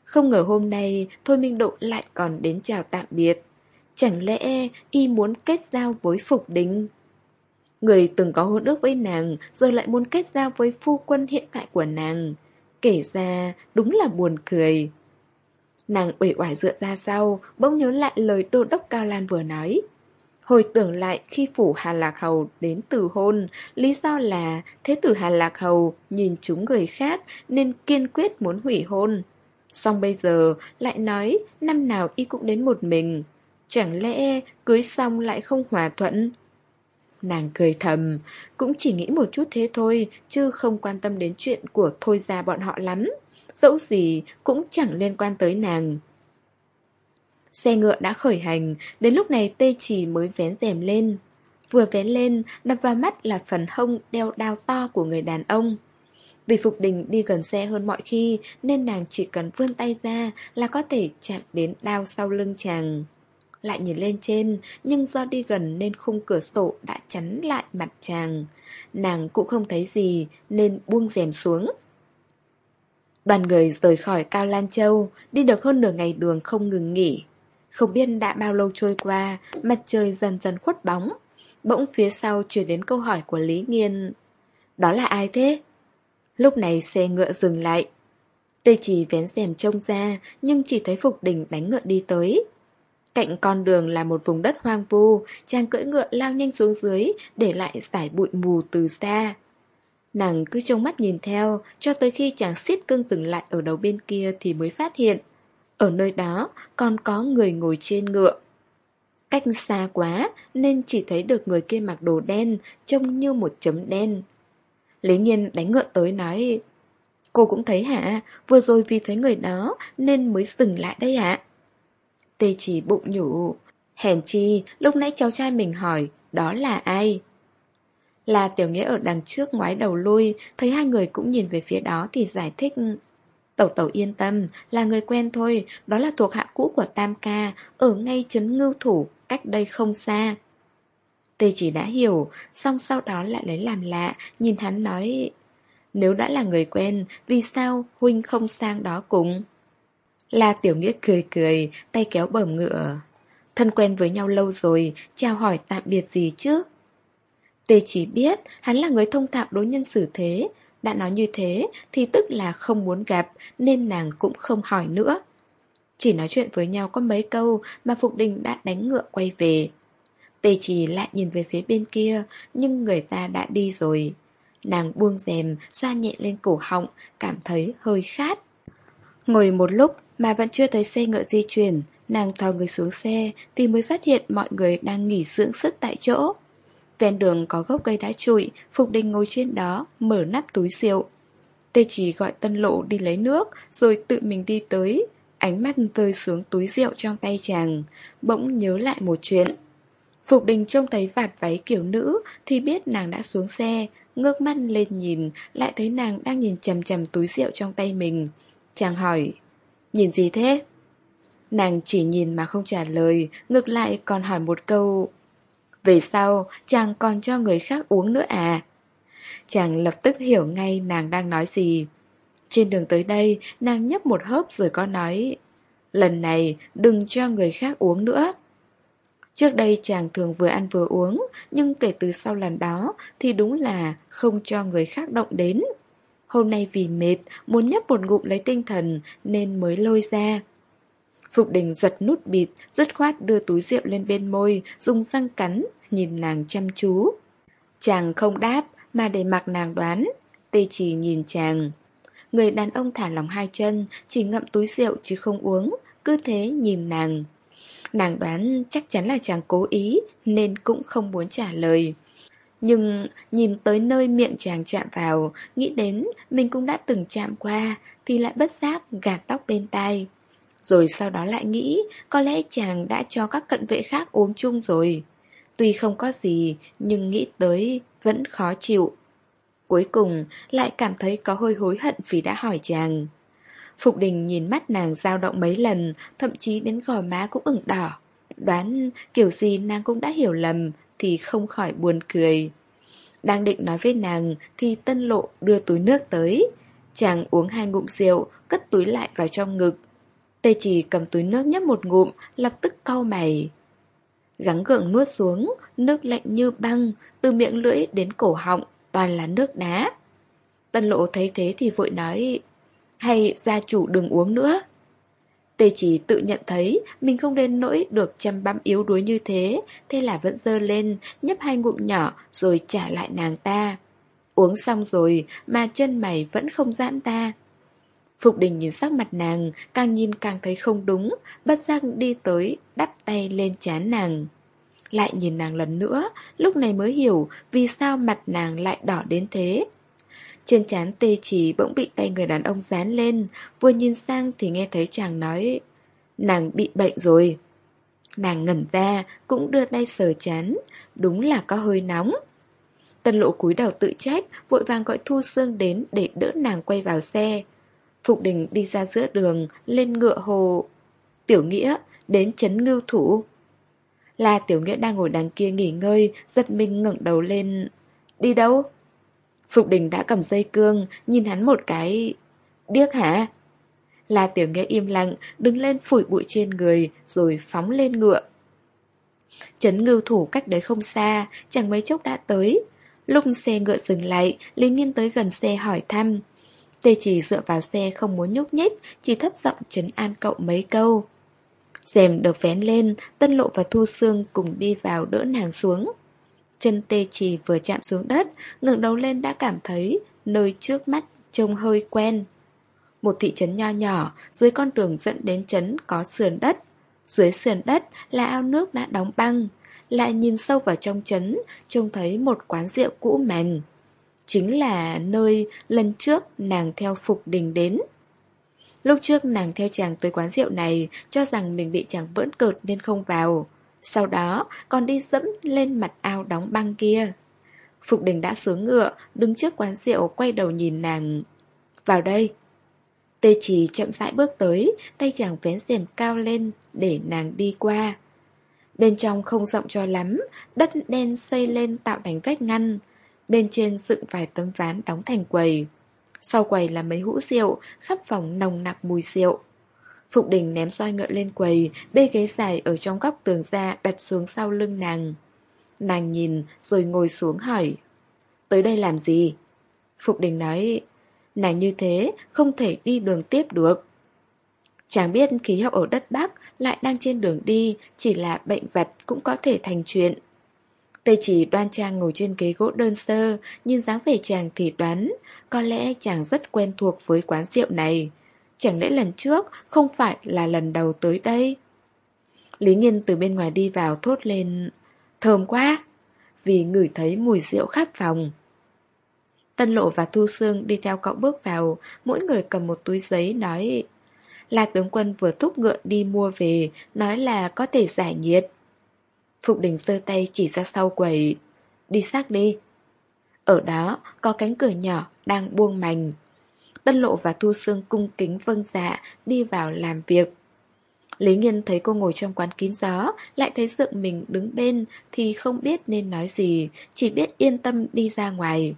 Không ngờ hôm nay Thôi Minh Độ lại còn đến chào tạm biệt. Chẳng lẽ y muốn kết giao với Phục Đình? Người từng có hôn ước với nàng giờ lại muốn kết giao với phu quân hiện tại của nàng. Kể ra đúng là buồn cười. Nàng uể oải dựa ra sau, bỗng nhớ lại lời đô đốc Cao Lan vừa nói. Hồi tưởng lại khi phủ Hà Lạc Hầu đến từ hôn, lý do là thế tử Hà Lạc Hầu nhìn chúng người khác nên kiên quyết muốn hủy hôn. Xong bây giờ lại nói năm nào y cũng đến một mình. Chẳng lẽ cưới xong lại không hòa thuận? Nàng cười thầm, cũng chỉ nghĩ một chút thế thôi, chứ không quan tâm đến chuyện của thôi ra bọn họ lắm. Dẫu gì cũng chẳng liên quan tới nàng. Xe ngựa đã khởi hành, đến lúc này tê chỉ mới vén rèm lên. Vừa vén lên, đập vào mắt là phần hông đeo đao to của người đàn ông. Vì Phục Đình đi gần xe hơn mọi khi nên nàng chỉ cần vươn tay ra là có thể chạm đến đao sau lưng chàng. Lại nhìn lên trên, nhưng do đi gần nên khung cửa sổ đã chắn lại mặt chàng. Nàng cũng không thấy gì nên buông rèm xuống. Đoàn người rời khỏi Cao Lan Châu, đi được hơn nửa ngày đường không ngừng nghỉ. Không biết đã bao lâu trôi qua, mặt trời dần dần khuất bóng. Bỗng phía sau chuyển đến câu hỏi của Lý Nghiên. Đó là ai thế? Lúc này xe ngựa dừng lại. Tê chỉ vén rèm trông ra, nhưng chỉ thấy Phục Đình đánh ngựa đi tới. Cạnh con đường là một vùng đất hoang vu, chàng cưỡi ngựa lao nhanh xuống dưới, để lại giải bụi mù từ xa. Nàng cứ trông mắt nhìn theo, cho tới khi chàng xiết cưng dừng lại ở đầu bên kia thì mới phát hiện. Ở nơi đó còn có người ngồi trên ngựa. Cách xa quá nên chỉ thấy được người kia mặc đồ đen, trông như một chấm đen. Lý Nhiên đánh ngựa tới nói Cô cũng thấy hả, vừa rồi vì thấy người đó nên mới dừng lại đây ạ. Tê chỉ bụng nhủ, hèn chi lúc nãy cháu trai mình hỏi đó là ai? Là tiểu nghĩa ở đằng trước ngoái đầu lui, thấy hai người cũng nhìn về phía đó thì giải thích. Tẩu tẩu yên tâm, là người quen thôi, đó là thuộc hạ cũ của Tam Ca, ở ngay chấn ngưu thủ, cách đây không xa. Tê chỉ đã hiểu, xong sau đó lại lấy làm lạ, nhìn hắn nói... Nếu đã là người quen, vì sao Huynh không sang đó cùng? La Tiểu Nghĩa cười cười, tay kéo bờm ngựa. Thân quen với nhau lâu rồi, chào hỏi tạm biệt gì chứ? Tê chỉ biết hắn là người thông thạo đối nhân xử thế. Đã nói như thế thì tức là không muốn gặp nên nàng cũng không hỏi nữa. Chỉ nói chuyện với nhau có mấy câu mà Phục Đình đã đánh ngựa quay về. Tê chỉ lại nhìn về phía bên kia nhưng người ta đã đi rồi. Nàng buông rèm, xoa nhẹ lên cổ họng, cảm thấy hơi khát. Ngồi một lúc mà vẫn chưa thấy xe ngựa di chuyển, nàng thò người xuống xe thì mới phát hiện mọi người đang nghỉ dưỡng sức tại chỗ. Ven đường có gốc cây đá trụi, Phục Đình ngồi trên đó, mở nắp túi rượu. Tê chỉ gọi tân lộ đi lấy nước, rồi tự mình đi tới. Ánh mắt rơi xuống túi rượu trong tay chàng, bỗng nhớ lại một chuyện. Phục Đình trông thấy vạt váy kiểu nữ thì biết nàng đã xuống xe, ngước mắt lên nhìn, lại thấy nàng đang nhìn chầm chầm túi rượu trong tay mình. Chàng hỏi, nhìn gì thế? Nàng chỉ nhìn mà không trả lời, ngược lại còn hỏi một câu, về sau, chàng còn cho người khác uống nữa à? Chàng lập tức hiểu ngay nàng đang nói gì. Trên đường tới đây, nàng nhấp một hớp rồi có nói Lần này đừng cho người khác uống nữa Trước đây chàng thường vừa ăn vừa uống Nhưng kể từ sau lần đó Thì đúng là không cho người khác động đến Hôm nay vì mệt Muốn nhấp một ngụm lấy tinh thần Nên mới lôi ra Phục đình giật nút bịt, dứt khoát đưa túi rượu lên bên môi, dùng răng cắn, nhìn nàng chăm chú. Chàng không đáp, mà để mặc nàng đoán. Tê chỉ nhìn chàng. Người đàn ông thả lỏng hai chân, chỉ ngậm túi rượu chứ không uống, cứ thế nhìn nàng. Nàng đoán chắc chắn là chàng cố ý, nên cũng không muốn trả lời. Nhưng nhìn tới nơi miệng chàng chạm vào, nghĩ đến mình cũng đã từng chạm qua, thì lại bất giác gạt tóc bên tai. Rồi sau đó lại nghĩ, Có lẽ chàng đã cho các cận vệ khác uống chung rồi. Tuy không có gì, Nhưng nghĩ tới vẫn khó chịu. Cuối cùng, lại cảm thấy có hơi hối hận vì đã hỏi chàng. Phục đình nhìn mắt nàng dao động mấy lần, Thậm chí đến gò má cũng ửng đỏ. Đoán kiểu gì nàng cũng đã hiểu lầm, Thì không khỏi buồn cười. Đang định nói với nàng, Thì tân lộ đưa túi nước tới. Chàng uống hai ngụm rượu, Cất túi lại vào trong ngực. Tê chỉ cầm túi nước nhấp một ngụm, lập tức cau mày. Gắng gượng nuốt xuống, nước lạnh như băng, từ miệng lưỡi đến cổ họng, toàn là nước đá. Tân lộ thấy thế thì vội nói, hay gia chủ đừng uống nữa. Tê chỉ tự nhận thấy mình không đến nỗi được chăm băm yếu đuối như thế, thế là vẫn dơ lên, nhấp hai ngụm nhỏ rồi trả lại nàng ta. Uống xong rồi mà chân mày vẫn không giãn ta. Phục đình nhìn sắc mặt nàng, càng nhìn càng thấy không đúng, bất giác đi tới, đắp tay lên chán nàng. Lại nhìn nàng lần nữa, lúc này mới hiểu vì sao mặt nàng lại đỏ đến thế. Trên chán tê chỉ bỗng bị tay người đàn ông dán lên, vừa nhìn sang thì nghe thấy chàng nói, nàng bị bệnh rồi. Nàng ngẩn ra, cũng đưa tay sờ chán, đúng là có hơi nóng. Tân lộ cúi đầu tự trách, vội vàng gọi Thu Sương đến để đỡ nàng quay vào xe. Phục đình đi ra giữa đường, lên ngựa hồ. Tiểu Nghĩa, đến chấn ngưu thủ. Là Tiểu Nghĩa đang ngồi đằng kia nghỉ ngơi, giật mình ngẩng đầu lên. Đi đâu? Phục đình đã cầm dây cương, nhìn hắn một cái. Điếc hả? Là Tiểu Nghĩa im lặng, đứng lên phủi bụi trên người, rồi phóng lên ngựa. Chấn ngưu thủ cách đấy không xa, chẳng mấy chốc đã tới. Lúc xe ngựa dừng lại, Lý Nghiên tới gần xe hỏi thăm. Tê chỉ dựa vào xe không muốn nhúc nhích, chỉ thấp giọng chấn an cậu mấy câu. Rèm được vén lên, Tân Lộ và Thu Sương cùng đi vào đỡ nàng xuống. Chân tê chỉ vừa chạm xuống đất, ngẩng đầu lên đã cảm thấy nơi trước mắt trông hơi quen. Một thị trấn nho nhỏ, dưới con đường dẫn đến trấn có sườn đất. Dưới sườn đất là ao nước đã đóng băng. Lại nhìn sâu vào trong trấn, trông thấy một quán rượu cũ mềm chính là nơi lần trước nàng theo Phục Đình đến. Lúc trước nàng theo chàng tới quán rượu này cho rằng mình bị chàng bỡn cợt nên không vào. Sau đó còn đi dẫm lên mặt ao đóng băng kia. Phục đình đã xuống ngựa, đứng trước quán rượu quay đầu nhìn nàng. Vào đây. Tê chỉ chậm rãi bước tới, tay chàng vén rèm cao lên để nàng đi qua. Bên trong không rộng cho lắm, đất đen xây lên tạo thành vách ngăn. Bên trên dựng vài tấm ván đóng thành quầy. Sau quầy là mấy hũ rượu, khắp phòng nồng nặc mùi rượu. Phục đình ném xoay ngựa lên quầy, bê ghế dài ở trong góc tường ra đặt xuống sau lưng nàng. Nàng nhìn rồi ngồi xuống hỏi Tới đây làm gì? Phục đình nói Nàng như thế không thể đi đường tiếp được Chẳng biết khí hậu ở đất Bắc lại đang trên đường đi Chỉ là bệnh vật cũng có thể thành chuyện Tây chỉ đoan trang ngồi trên ghế gỗ đơn sơ Nhưng dáng vẻ chàng thì đoán, Có lẽ chàng rất quen thuộc với quán rượu này. Chẳng lẽ lần trước không phải là lần đầu tới đây? Lý Nghiên từ bên ngoài đi vào thốt lên, Thơm quá, Vì ngửi thấy mùi rượu khắp phòng. Tân Lộ và Thu Sương đi theo cậu bước vào, Mỗi người cầm một túi giấy nói, là tướng quân vừa thúc ngựa đi mua về, Nói là có thể giải nhiệt. Phục đình giơ tay chỉ ra sau quầy. Đi xác đi. Ở đó có cánh cửa nhỏ đang buông mành Tân Lộ và Thu Sương cung kính vâng dạ Đi vào làm việc. Lý Nghiên thấy cô ngồi trong quán kín gió, Lại thấy dựng mình đứng bên Thì không biết nên nói gì, Chỉ biết yên tâm đi ra ngoài.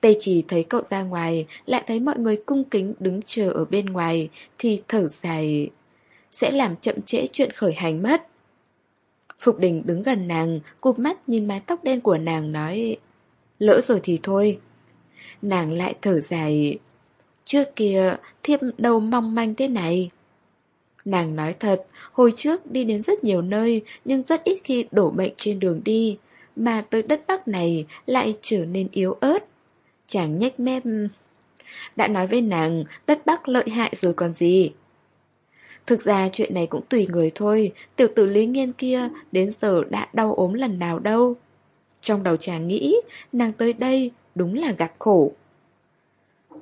Tây chỉ thấy cậu ra ngoài, Lại thấy mọi người cung kính đứng chờ ở bên ngoài, Thì thở dài. Sẽ làm chậm trễ chuyện khởi hành mất. Phục đình đứng gần nàng Cụp mắt nhìn mái tóc đen của nàng nói Lỡ rồi thì thôi Nàng lại thở dài Trước kia thiếp đâu mong manh thế này Nàng nói thật, hồi trước đi đến rất nhiều nơi nhưng rất ít khi đổ bệnh trên đường đi, mà tới đất Bắc này lại trở nên yếu ớt. Chàng nhếch mép. Đã nói với nàng, đất Bắc lợi hại rồi còn gì. Thực ra chuyện này cũng tùy người thôi, tiểu tử Lý Nghiên kia đến giờ đã đau ốm lần nào đâu. Trong đầu chàng nghĩ, nàng tới đây đúng là gặp khổ.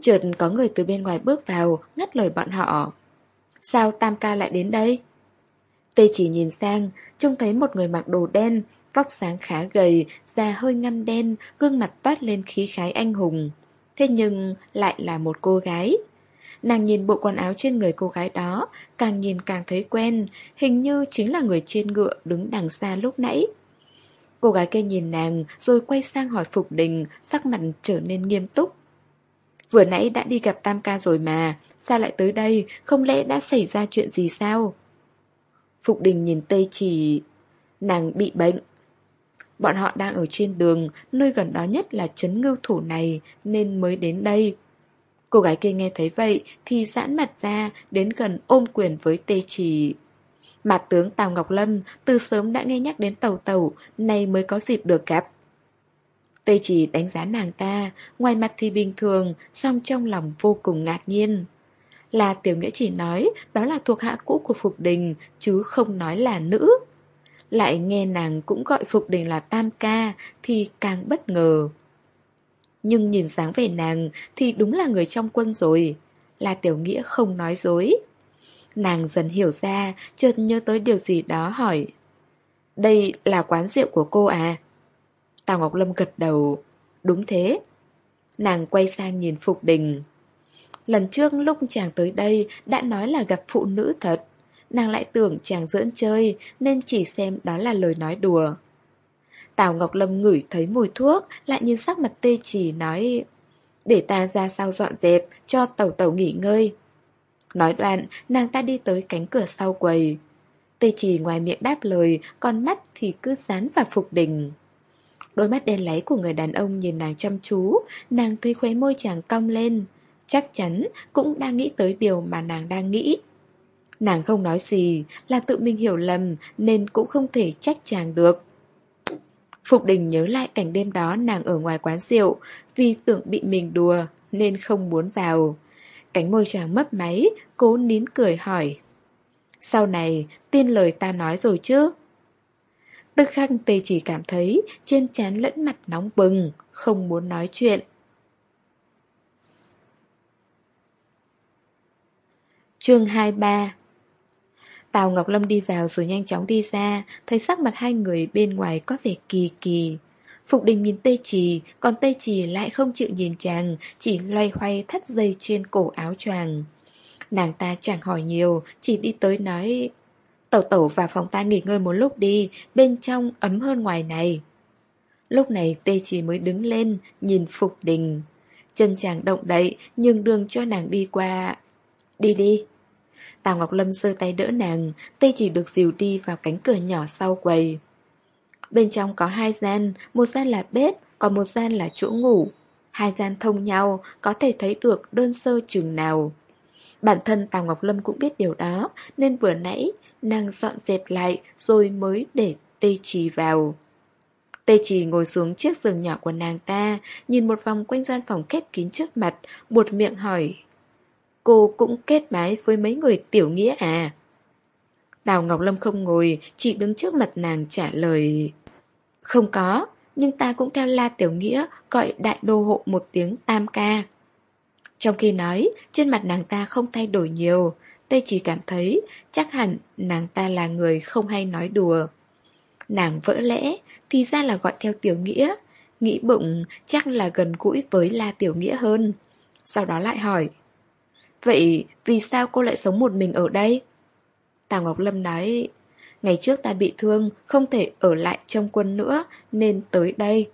Chợt có người từ bên ngoài bước vào, ngắt lời bọn họ. Sao Tam ca lại đến đây? Tê chỉ nhìn sang, trông thấy một người mặc đồ đen, vóc sáng khá gầy, da hơi ngăm đen, gương mặt toát lên khí khái anh hùng. Thế nhưng lại là một cô gái. Nàng nhìn bộ quần áo trên người cô gái đó, càng nhìn càng thấy quen, hình như chính là người trên ngựa đứng đằng xa lúc nãy. Cô gái kia nhìn nàng rồi quay sang hỏi Phục Đình, sắc mặt trở nên nghiêm túc. Vừa nãy đã đi gặp Tam ca rồi mà, sao lại tới đây, không lẽ đã xảy ra chuyện gì sao? Phục Đình nhìn Tây chỉ... Nàng bị bệnh. Bọn họ đang ở trên đường, nơi gần đó nhất là trấn ngưu thủ này, nên mới đến đây. Cô gái kia nghe thấy vậy thì giãn mặt ra, đến gần ôm quyền với tê trì. Mặt tướng Tào Ngọc Lâm từ sớm đã nghe nhắc đến tàu tàu, nay mới có dịp được gặp. Tê chỉ đánh giá nàng ta, ngoài mặt thì bình thường, song trong lòng vô cùng ngạc nhiên. Là tiểu nghĩa chỉ nói đó là thuộc hạ cũ của Phục Đình, chứ không nói là nữ. Lại nghe nàng cũng gọi Phục Đình là Tam Ca thì càng bất ngờ. Nhưng nhìn dáng vẻ nàng thì đúng là người trong quân rồi. Là tiểu nghĩa không nói dối. Nàng dần hiểu ra, chợt nhớ tới điều gì đó hỏi. Đây là quán rượu của cô à? Tào Ngọc Lâm gật đầu. Đúng thế. Nàng quay sang nhìn Phục Đình. Lần trước lúc chàng tới đây đã nói là gặp phụ nữ thật. Nàng lại tưởng chàng dưỡng chơi nên chỉ xem đó là lời nói đùa. Tào Ngọc Lâm ngửi thấy mùi thuốc, lại nhìn sắc mặt tê chỉ nói Để ta ra sau dọn dẹp, cho tàu tàu nghỉ ngơi. Nói đoạn, nàng ta đi tới cánh cửa sau quầy. Tê chỉ ngoài miệng đáp lời, còn mắt thì cứ dán vào phục đình. Đôi mắt đen láy của người đàn ông nhìn nàng chăm chú, nàng thấy khóe môi chàng cong lên. Chắc chắn cũng đang nghĩ tới điều mà nàng đang nghĩ. Nàng không nói gì, là tự mình hiểu lầm nên cũng không thể trách chàng được. Phục đình nhớ lại cảnh đêm đó nàng ở ngoài quán rượu vì tưởng bị mình đùa nên không muốn vào. Cánh môi chàng mấp máy, cố nín cười hỏi. Sau này, tin lời ta nói rồi chứ? Tức khắc tê chỉ cảm thấy trên trán lẫn mặt nóng bừng, không muốn nói chuyện. Chương 23 Tào Ngọc Lâm đi vào rồi nhanh chóng đi ra, thấy sắc mặt hai người bên ngoài có vẻ kỳ kỳ. Phục đình nhìn tê trì, còn tê trì lại không chịu nhìn chàng, chỉ loay hoay thắt dây trên cổ áo choàng. Nàng ta chẳng hỏi nhiều, chỉ đi tới nói Tẩu tẩu vào phòng ta nghỉ ngơi một lúc đi, bên trong ấm hơn ngoài này. Lúc này tê trì mới đứng lên, nhìn Phục đình. Chân chàng động đậy, nhưng đường cho nàng đi qua. Đi đi. Tào Ngọc Lâm giơ tay đỡ nàng, tay chỉ được dìu đi vào cánh cửa nhỏ sau quầy. Bên trong có hai gian, một gian là bếp, còn một gian là chỗ ngủ. Hai gian thông nhau, có thể thấy được đơn sơ chừng nào. Bản thân Tào Ngọc Lâm cũng biết điều đó, nên vừa nãy nàng dọn dẹp lại rồi mới để tê trì vào. Tê trì ngồi xuống chiếc giường nhỏ của nàng ta, nhìn một vòng quanh gian phòng khép kín trước mặt, buột miệng hỏi. Cô cũng kết bái với mấy người tiểu nghĩa à? Đào Ngọc Lâm không ngồi, chỉ đứng trước mặt nàng trả lời. Không có, nhưng ta cũng theo La Tiểu Nghĩa gọi đại đô hộ một tiếng tam ca. Trong khi nói, trên mặt nàng ta không thay đổi nhiều, Tây chỉ cảm thấy chắc hẳn nàng ta là người không hay nói đùa. Nàng vỡ lẽ, thì ra là gọi theo Tiểu Nghĩa, nghĩ bụng chắc là gần gũi với La Tiểu Nghĩa hơn. Sau đó lại hỏi, vậy vì sao cô lại sống một mình ở đây? Tào Ngọc Lâm nói, ngày trước ta bị thương, không thể ở lại trong quân nữa, nên tới đây.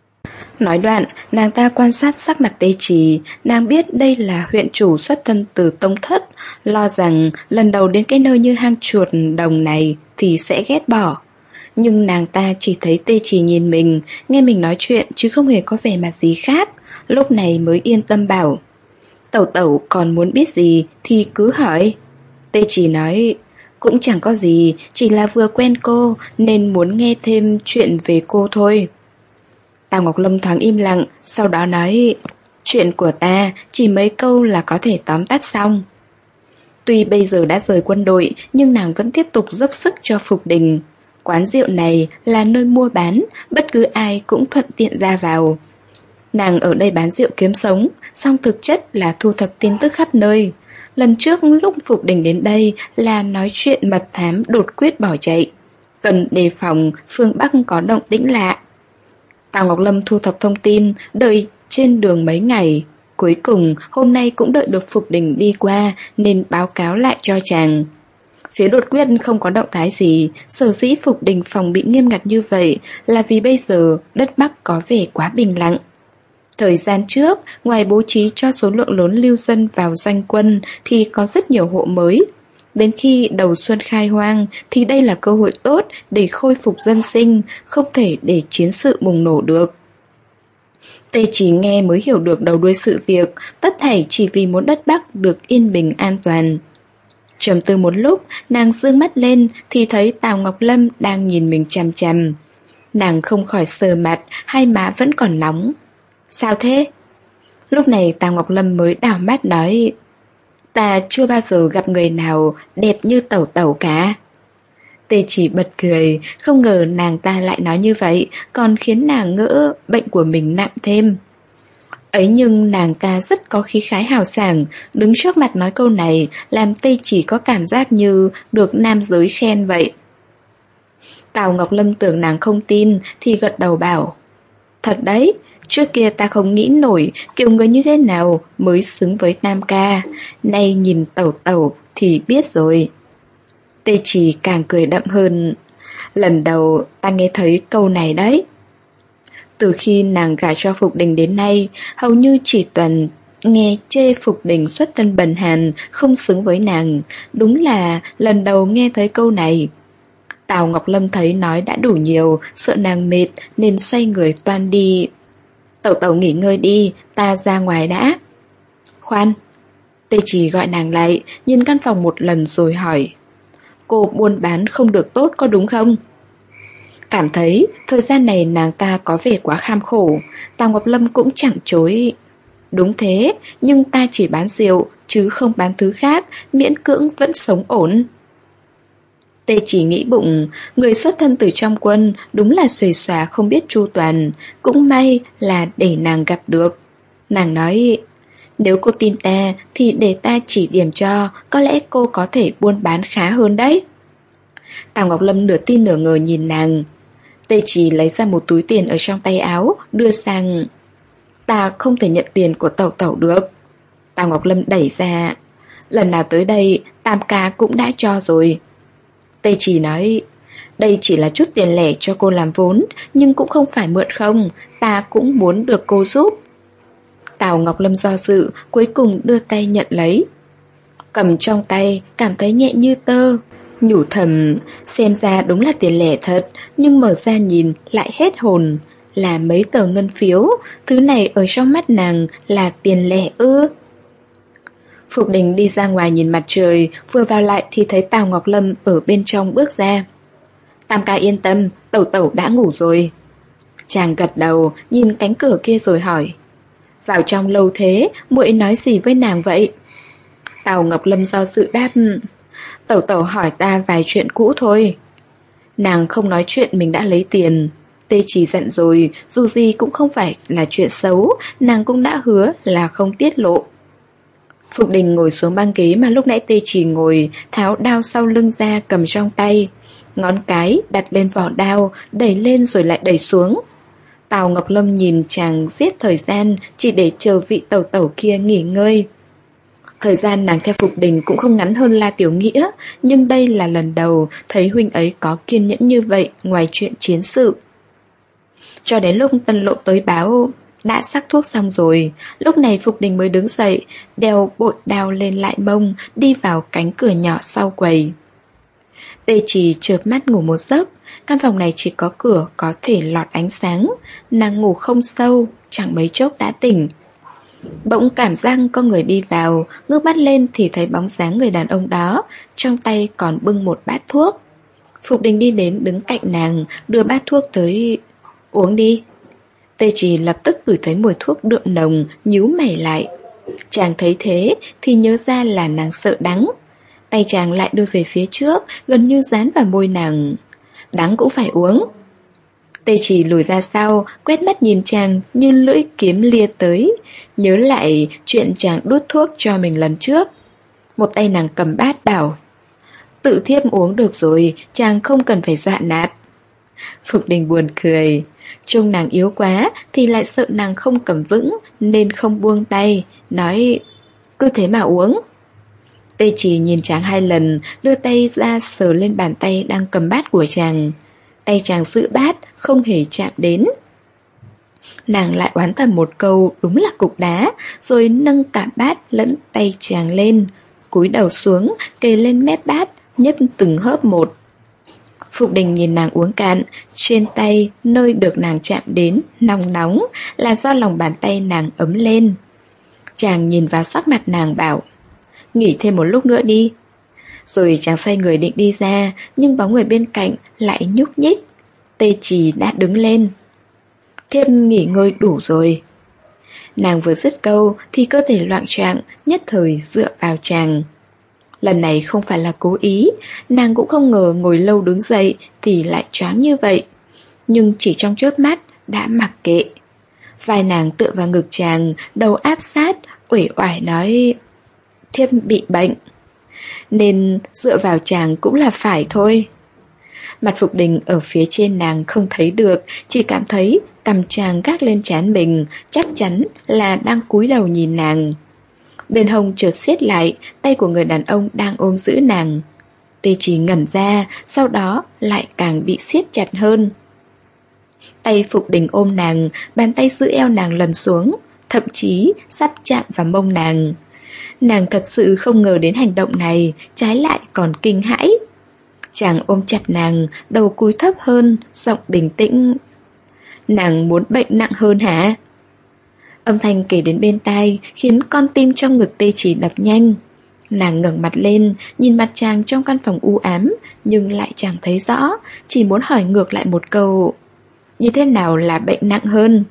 Nói đoạn, nàng ta quan sát sắc mặt tê trì, nàng biết đây là huyện chủ xuất thân từ tông thất, lo rằng lần đầu đến cái nơi như hang chuột đồng này thì sẽ ghét bỏ. Nhưng nàng ta chỉ thấy tê trì nhìn mình, nghe mình nói chuyện chứ không hề có vẻ mặt gì khác, lúc này mới yên tâm bảo. Tẩu tẩu còn muốn biết gì thì cứ hỏi. Tê Chỉ nói, cũng chẳng có gì, chỉ là vừa quen cô nên muốn nghe thêm chuyện về cô thôi. Tào Ngọc Lâm thoáng im lặng, sau đó nói Chuyện của ta chỉ mấy câu là có thể tóm tắt xong. Tuy bây giờ đã rời quân đội, nhưng nàng vẫn tiếp tục dốc sức cho Phục Đình. Quán rượu này là nơi mua bán, bất cứ ai cũng thuận tiện ra vào. Nàng ở đây bán rượu kiếm sống, song thực chất là thu thập tin tức khắp nơi. Lần trước lúc Phục Đình đến đây là nói chuyện mật thám đột quyết bỏ chạy. Cần đề phòng phương Bắc có động tĩnh lạ. Tào Ngọc Lâm thu thập thông tin, đợi trên đường mấy ngày. Cuối cùng, hôm nay cũng đợi được Phục Đình đi qua nên báo cáo lại cho chàng. Phía đột quyết không có động thái gì, sở dĩ Phục Đình phòng bị nghiêm ngặt như vậy là vì bây giờ đất Bắc có vẻ quá bình lặng. Thời gian trước, ngoài bố trí cho số lượng lớn lưu dân vào danh quân thì có rất nhiều hộ mới. Đến khi đầu xuân khai hoang thì đây là cơ hội tốt để khôi phục dân sinh, không thể để chiến sự bùng nổ được. Tê chỉ nghe mới hiểu được đầu đuôi sự việc, tất thảy chỉ vì muốn đất Bắc được yên bình an toàn. Trầm tư một lúc, nàng dương mắt lên thì thấy Tào Ngọc Lâm đang nhìn mình chằm chằm. Nàng không khỏi sờ mặt, hai má vẫn còn nóng. Sao thế? Lúc này Tào Ngọc Lâm mới đảo mắt nói, Ta chưa bao giờ gặp người nào đẹp như tẩu tẩu cả. Tê chỉ bật cười, Không ngờ nàng ta lại nói như vậy, Còn khiến nàng ngỡ bệnh của mình nặng thêm. Ấy nhưng nàng ta rất có khí khái hào sảng, Đứng trước mặt nói câu này Làm Tê chỉ có cảm giác như Được nam giới khen vậy. Tào Ngọc Lâm tưởng nàng không tin Thì gật đầu bảo, Thật đấy Trước kia ta không nghĩ nổi kiểu người như thế nào mới xứng với Tam ca. Nay nhìn tẩu tẩu thì biết rồi. Tê chỉ càng cười đậm hơn. Lần đầu ta nghe thấy câu này đấy. Từ khi nàng gả cho Phục Đình đến nay, hầu như chỉ toàn nghe chê Phục Đình xuất thân bần hàn, không xứng với nàng. Đúng là lần đầu nghe thấy câu này. Tào Ngọc Lâm thấy nói đã đủ nhiều, sợ nàng mệt nên xoay người toan đi Tẩu tẩu nghỉ ngơi đi, ta ra ngoài đã. Khoan. Tê chỉ gọi nàng lại, nhìn căn phòng một lần rồi hỏi. Cô buôn bán không được tốt có đúng không? Cảm thấy thời gian này nàng ta có vẻ quá kham khổ, Tào Ngọc Lâm cũng chẳng chối. Đúng thế, nhưng ta chỉ bán rượu, chứ không bán thứ khác, miễn cưỡng vẫn sống ổn. Tê chỉ nghĩ bụng, người xuất thân từ trong quân đúng là xuề xòa không biết chu toàn, cũng may là để nàng gặp được. Nàng nói, nếu cô tin ta thì để ta chỉ điểm cho, có lẽ cô có thể buôn bán khá hơn đấy. Tào Ngọc Lâm nửa tin nửa ngờ nhìn nàng. Tê Chỉ lấy ra một túi tiền ở trong tay áo, đưa sang... Ta không thể nhận tiền của tẩu tẩu được. Tào Ngọc Lâm đẩy ra. Lần nào tới đây, Tam ca cũng đã cho rồi. Tê Chỉ nói, đây chỉ là chút tiền lẻ cho cô làm vốn, nhưng cũng không phải mượn không, ta cũng muốn được cô giúp. Tào Ngọc Lâm do dự, cuối cùng đưa tay nhận lấy. Cầm trong tay, cảm thấy nhẹ như tơ. Nhủ thầm, xem ra đúng là tiền lẻ thật, nhưng mở ra nhìn lại hết hồn. Là mấy tờ ngân phiếu, thứ này ở trong mắt nàng là tiền lẻ ư. Phục đình đi ra ngoài nhìn mặt trời, vừa vào lại thì thấy Tào Ngọc Lâm ở bên trong bước ra. Tam ca yên tâm, tẩu tẩu đã ngủ rồi. Chàng gật đầu, nhìn cánh cửa kia rồi hỏi. Vào trong lâu thế, muội nói gì với nàng vậy? Tào Ngọc Lâm do dự đáp. Tẩu tẩu hỏi ta vài chuyện cũ thôi. Nàng không nói chuyện mình đã lấy tiền. Tê chỉ dặn rồi, dù gì cũng không phải là chuyện xấu, nàng cũng đã hứa là không tiết lộ. Phục đình ngồi xuống băng ghế mà lúc nãy tê chỉ ngồi, tháo đao sau lưng ra cầm trong tay. Ngón cái đặt lên vỏ đao, đẩy lên rồi lại đẩy xuống. Tào Ngọc Lâm nhìn chàng giết thời gian chỉ để chờ vị tàu tàu kia nghỉ ngơi. Thời gian nàng theo Phục Đình cũng không ngắn hơn La Tiểu Nghĩa, nhưng đây là lần đầu thấy huynh ấy có kiên nhẫn như vậy ngoài chuyện chiến sự. Cho đến lúc tân lộ tới báo, đã sắc thuốc xong rồi, lúc này Phục Đình mới đứng dậy, đeo bội đao lên lại mông, đi vào cánh cửa nhỏ sau quầy. Tê chỉ chợp mắt ngủ một giấc, căn phòng này chỉ có cửa có thể lọt ánh sáng, nàng ngủ không sâu, chẳng mấy chốc đã tỉnh. Bỗng cảm giác có người đi vào, ngước mắt lên thì thấy bóng dáng người đàn ông đó, trong tay còn bưng một bát thuốc. Phục đình đi đến đứng cạnh nàng, đưa bát thuốc tới... Uống đi. Tê chỉ lập tức gửi thấy mùi thuốc đượm nồng, nhíu mày lại. Chàng thấy thế thì nhớ ra là nàng sợ đắng, Tay chàng lại đưa về phía trước, gần như dán vào môi nàng. Đắng cũng phải uống. Tê chỉ lùi ra sau, quét mắt nhìn chàng như lưỡi kiếm lia tới. Nhớ lại chuyện chàng đút thuốc cho mình lần trước. Một tay nàng cầm bát bảo. Tự thiếp uống được rồi, chàng không cần phải dọa nạt. Phục đình buồn cười. Trông nàng yếu quá thì lại sợ nàng không cầm vững nên không buông tay, nói cứ thế mà uống. Tê chỉ nhìn chàng hai lần, đưa tay ra sờ lên bàn tay đang cầm bát của chàng. Tay chàng giữ bát, không hề chạm đến. Nàng lại oán thầm một câu đúng là cục đá, rồi nâng cả bát lẫn tay chàng lên, cúi đầu xuống, kề lên mép bát, nhấp từng hớp một. Phục đình nhìn nàng uống cạn, trên tay, nơi được nàng chạm đến, nóng nóng, là do lòng bàn tay nàng ấm lên. Chàng nhìn vào sắc mặt nàng bảo, nghỉ thêm một lúc nữa đi. Rồi chàng xoay người định đi ra, nhưng bóng người bên cạnh lại nhúc nhích. Tê trì đã đứng lên. Thiếp nghỉ ngơi đủ rồi. Nàng vừa dứt câu thì cơ thể loạn trạng, nhất thời dựa vào chàng. Lần này không phải là cố ý, nàng cũng không ngờ ngồi lâu đứng dậy thì lại choáng như vậy. Nhưng chỉ trong chớp mắt đã mặc kệ. Vai nàng tựa vào ngực chàng, đầu áp sát, uể oải nói thiếp bị bệnh. Nên dựa vào chàng cũng là phải thôi. Mặt Phục Đình ở phía trên nàng không thấy được, chỉ cảm thấy cầm chàng gác lên chán mình, chắc chắn là đang cúi đầu nhìn nàng. Bên hông trượt xiết lại, tay của người đàn ông đang ôm giữ nàng. Tê chỉ ngẩn ra, sau đó lại càng bị siết chặt hơn. Tay Phục Đình ôm nàng, bàn tay giữ eo nàng lần xuống, thậm chí sắp chạm vào mông nàng. Nàng thật sự không ngờ đến hành động này, trái lại còn kinh hãi. Chàng ôm chặt nàng, đầu cúi thấp hơn, giọng bình tĩnh. Nàng muốn bệnh nặng hơn hả? Âm thanh kể đến bên tai khiến con tim trong ngực tê chỉ đập nhanh. Nàng ngẩng mặt lên, nhìn mặt chàng trong căn phòng u ám, nhưng lại chẳng thấy rõ, chỉ muốn hỏi ngược lại một câu. Như thế nào là bệnh nặng hơn?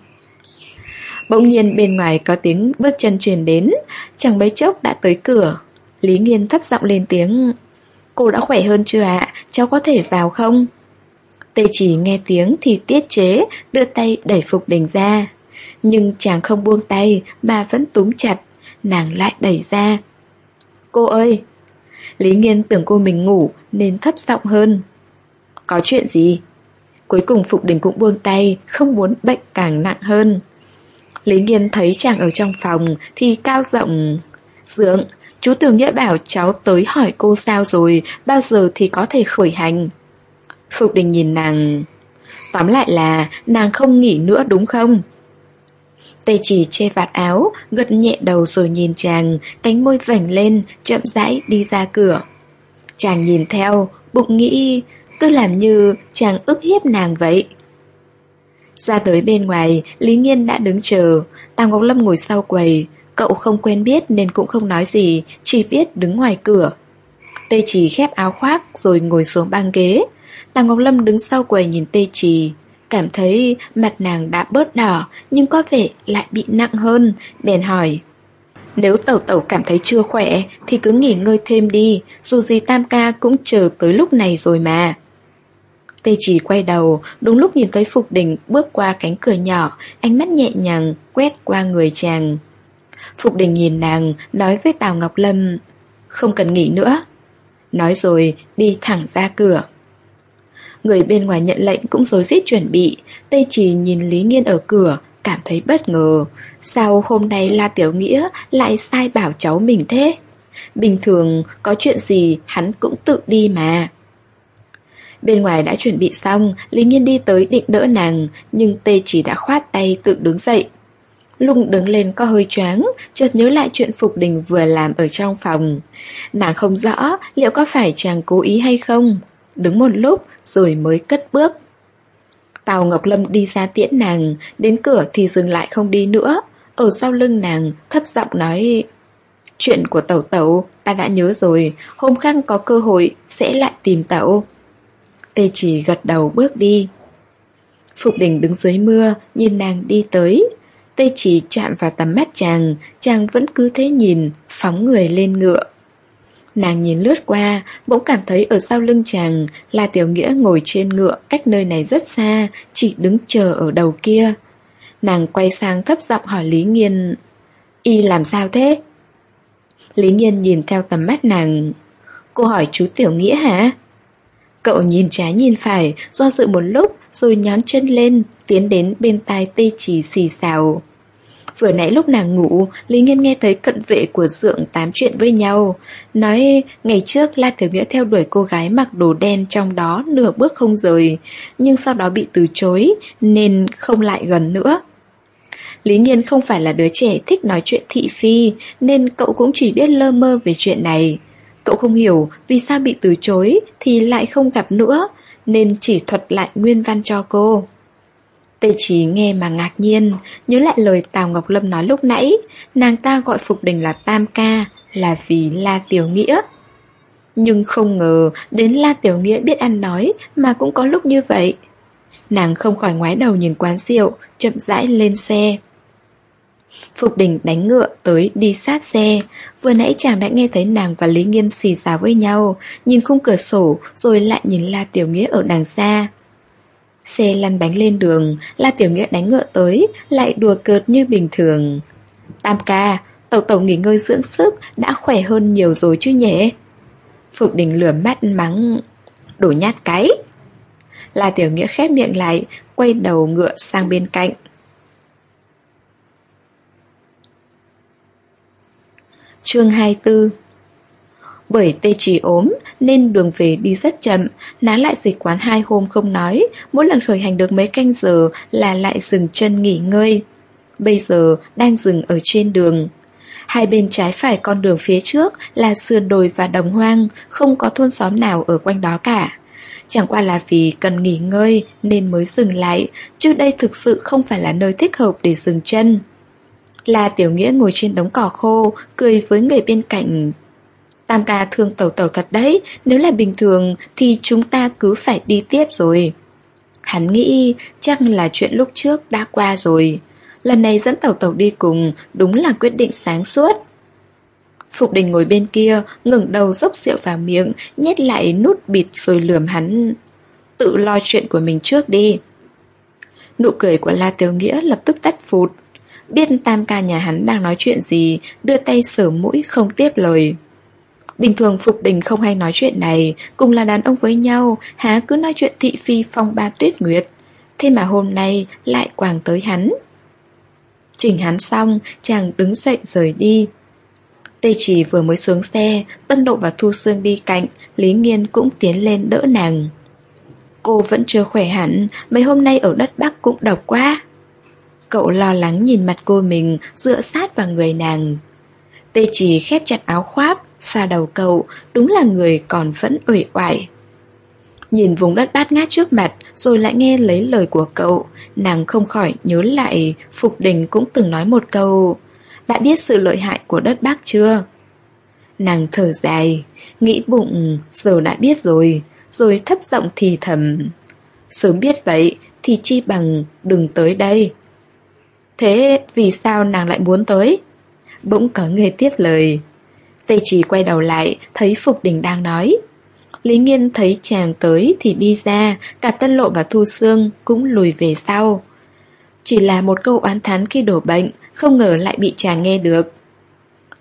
Bỗng nhiên bên ngoài có tiếng bước chân truyền đến Chẳng mấy chốc đã tới cửa Lý Nghiên thấp giọng lên tiếng Cô đã khỏe hơn chưa ạ? Cháu có thể vào không? Tê chỉ nghe tiếng thì tiết chế Đưa tay đẩy Phục Đình ra nhưng chàng không buông tay Mà vẫn túm chặt Nàng lại đẩy ra Cô ơi Lý Nghiên tưởng cô mình ngủ Nên thấp giọng hơn Có chuyện gì? Cuối cùng Phục Đình cũng buông tay, không muốn bệnh càng nặng hơn. Lý Nghiên thấy chàng ở trong phòng thì cao giọng Dượng, chú Tường Nghĩa bảo cháu tới hỏi cô sao rồi, bao giờ thì có thể khởi hành. Phục Đình nhìn nàng Tóm lại là nàng không nghỉ nữa đúng không? Tê chỉ che vạt áo, gật nhẹ đầu rồi nhìn chàng, cánh môi vảnh lên, chậm rãi đi ra cửa. Chàng nhìn theo, bụng nghĩ, cứ làm như chàng ức hiếp nàng vậy. Ra tới bên ngoài, Lý Nghiên đã đứng chờ, Tào Ngọc Lâm ngồi sau quầy, cậu không quen biết nên cũng không nói gì, chỉ biết đứng ngoài cửa. Tê chỉ khép áo khoác rồi ngồi xuống băng ghế. Tào Ngọc Lâm đứng sau quầy nhìn Tê Trì, cảm thấy mặt nàng đã bớt đỏ nhưng có vẻ lại bị nặng hơn, bèn hỏi. Nếu tẩu tẩu cảm thấy chưa khỏe thì cứ nghỉ ngơi thêm đi, dù gì Tam ca cũng chờ tới lúc này rồi mà. Tê chỉ quay đầu, đúng lúc nhìn thấy Phục Đình bước qua cánh cửa nhỏ, ánh mắt nhẹ nhàng quét qua người chàng. Phục Đình nhìn nàng, nói với Tào Ngọc Lâm, không cần nghỉ nữa. Nói rồi, đi thẳng ra cửa. Người bên ngoài nhận lệnh cũng rối rít chuẩn bị, Tê chỉ nhìn Lý Nghiên ở cửa, cảm thấy bất ngờ. Sao hôm nay La Tiểu Nghĩa lại sai bảo cháu mình thế? Bình thường có chuyện gì hắn cũng tự đi mà. Bên ngoài đã chuẩn bị xong, Lý Nhiên đi tới định đỡ nàng, nhưng Tê chỉ đã khoát tay tự đứng dậy. Lung đứng lên có hơi choáng, chợt nhớ lại chuyện Phục Đình vừa làm ở trong phòng. Nàng không rõ liệu có phải chàng cố ý hay không. Đứng một lúc rồi mới cất bước. Tào Ngọc Lâm đi ra tiễn nàng, đến cửa thì dừng lại không đi nữa. Ở sau lưng nàng, thấp giọng nói... Chuyện của tẩu tẩu, ta đã nhớ rồi, hôm khác có cơ hội sẽ lại tìm tẩu. Tê chỉ gật đầu bước đi. Phục đình đứng dưới mưa, nhìn nàng đi tới. Tê chỉ chạm vào tầm mắt chàng, chàng vẫn cứ thế nhìn, phóng người lên ngựa. Nàng nhìn lướt qua, bỗng cảm thấy ở sau lưng chàng là Tiểu Nghĩa ngồi trên ngựa cách nơi này rất xa, chỉ đứng chờ ở đầu kia. Nàng quay sang thấp giọng hỏi Lý Nghiên, Y làm sao thế? Lý Nghiên nhìn theo tầm mắt nàng, cô hỏi chú Tiểu Nghĩa hả? Cậu nhìn trái nhìn phải, do dự một lúc rồi nhón chân lên, tiến đến bên tai tê chỉ xì xào. Vừa nãy lúc nàng ngủ, Lý Nghiên nghe thấy cận vệ của Dượng tám chuyện với nhau. Nói ngày trước La Thiếu Nghĩa theo đuổi cô gái mặc đồ đen trong đó nửa bước không rời, nhưng sau đó bị từ chối nên không lại gần nữa. Lý Nghiên không phải là đứa trẻ thích nói chuyện thị phi nên cậu cũng chỉ biết lơ mơ về chuyện này. Cậu không hiểu vì sao bị từ chối thì lại không gặp nữa, nên chỉ thuật lại nguyên văn cho cô. Tê Chí nghe mà ngạc nhiên, nhớ lại lời Tào Ngọc Lâm nói lúc nãy, nàng ta gọi Phục Đình là Tam Ca, là vì La Tiểu Nghĩa. Nhưng không ngờ đến La Tiểu Nghĩa biết ăn nói mà cũng có lúc như vậy. Nàng không khỏi ngoái đầu nhìn quán rượu, chậm rãi lên xe. Phục đình đánh ngựa tới đi sát xe Vừa nãy chàng đã nghe thấy nàng và Lý Nghiên xì xào với nhau Nhìn khung cửa sổ Rồi lại nhìn La Tiểu Nghĩa ở đằng xa Xe lăn bánh lên đường, La Tiểu Nghĩa đánh ngựa tới, Lại đùa cợt như bình thường. Tam ca Tẩu tẩu nghỉ ngơi dưỡng sức, Đã khỏe hơn nhiều rồi chứ nhỉ? Phục đình lửa mắt mắng, Đổ nhát cái. La Tiểu Nghĩa khép miệng lại, Quay đầu ngựa sang bên cạnh. Chương 24 bởi tê trì ốm nên đường về đi rất chậm, ná lại dịch quán hai hôm không nói, mỗi lần khởi hành được mấy canh giờ là lại dừng chân nghỉ ngơi. Bây giờ đang dừng ở trên đường. Hai bên trái phải con đường phía trước là sườn đồi và đồng hoang, không có thôn xóm nào ở quanh đó cả. Chẳng qua là vì cần nghỉ ngơi nên mới dừng lại, chứ đây thực sự không phải là nơi thích hợp để dừng chân. La Tiểu Nghĩa ngồi trên đống cỏ khô, cười với người bên cạnh. Tam ca thương tẩu tẩu thật đấy, nếu là bình thường thì chúng ta cứ phải đi tiếp rồi. Hắn nghĩ chắc là chuyện lúc trước đã qua rồi. Lần này dẫn tẩu tẩu đi cùng đúng là quyết định sáng suốt. Phục đình ngồi bên kia, ngừng đầu dốc rượu vào miệng, nhét lại nút bịt rồi lườm hắn. Tự lo chuyện của mình trước đi. Nụ cười của La Tiểu Nghĩa lập tức tắt phụt. Biết tam ca nhà hắn đang nói chuyện gì Đưa tay sờ mũi không tiếp lời Bình thường Phục Đình không hay nói chuyện này, Cùng là đàn ông với nhau, Há cứ nói chuyện thị phi phong ba tuyết nguyệt. Thế mà hôm nay lại quàng tới hắn. Chỉnh hắn xong, Chàng đứng dậy rời đi. Tê chỉ vừa mới xuống xe, Tân Độ và Thu Sương đi cạnh, Lý Nghiên cũng tiến lên đỡ nàng. Cô vẫn chưa khỏe hẳn, Mấy hôm nay ở đất Bắc cũng độc quá. Cậu lo lắng nhìn mặt cô mình, Dựa sát vào người nàng. Tê chỉ khép chặt áo khoác xa đầu cậu Đúng là người còn vẫn uể oải Nhìn vùng đất bát ngát trước mặt Rồi lại nghe lấy lời của cậu, Nàng không khỏi nhớ lại Phục đình cũng từng nói một câu, Đã biết sự lợi hại của đất bác chưa? Nàng thở dài, Nghĩ bụng, Giờ đã biết rồi Rồi thấp giọng thì thầm, Sớm biết vậy Thì chi bằng đừng tới đây Thế vì sao nàng lại muốn tới? Bỗng có người tiếp lời Tây chỉ quay đầu lại, Thấy Phục Đình đang nói. Lý Nghiên thấy chàng tới thì đi ra, Cả Tân Lộ và Thu Sương cũng lùi về sau. Chỉ là một câu oán thán khi đổ bệnh, Không ngờ lại bị chàng nghe được.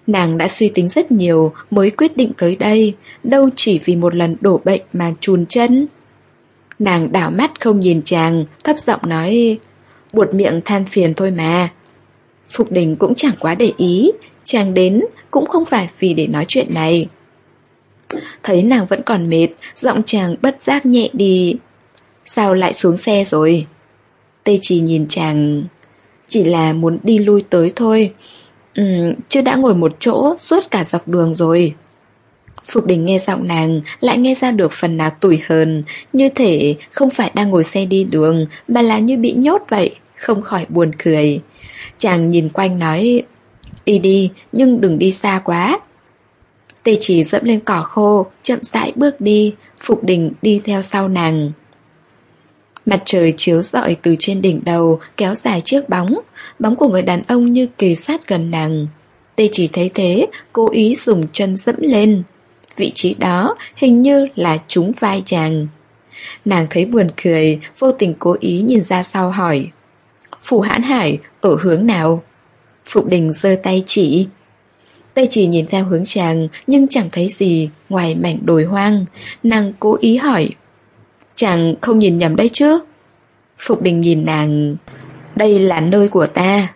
Nàng đã suy tính rất nhiều, Mới quyết định tới đây, Đâu chỉ vì một lần đổ bệnh mà chùn chân. Nàng đảo mắt không nhìn chàng, Thấp giọng nói, Buột miệng than phiền thôi mà. Phục đình cũng chẳng quá để ý Chàng đến cũng không phải vì để nói chuyện này. Thấy nàng vẫn còn mệt Giọng chàng bất giác nhẹ đi. Sao lại xuống xe rồi? Tê chỉ nhìn chàng Chỉ là muốn đi lui tới thôi. Ừ, Chứ đã ngồi một chỗ Suốt cả dọc đường rồi. Phục đình nghe giọng nàng Lại nghe ra được phần nào tủi hờn Như thể không phải đang ngồi xe đi đường Mà là như bị nhốt vậy Không khỏi buồn cười. Chàng nhìn quanh nói Đi đi, nhưng đừng đi xa quá. Tê chỉ dẫm lên cỏ khô, Chậm rãi bước đi. Phục đình đi theo sau nàng. Mặt trời chiếu rọi từ trên đỉnh đầu, Kéo dài chiếc bóng. Bóng của người đàn ông như kề sát gần nàng. Tê chỉ thấy thế, Cố ý dùng chân dẫm lên. Vị trí đó hình như là trúng vai chàng. Nàng thấy buồn cười, Vô tình cố ý nhìn ra sau hỏi, Phủ hãn hải, ở hướng nào? Phục đình giơ tay chỉ Tây chỉ nhìn theo hướng chàng Nhưng chẳng thấy gì ngoài mảnh đồi hoang Nàng cố ý hỏi Chàng không nhìn nhầm đấy chứ Phục đình nhìn nàng Đây là nơi của ta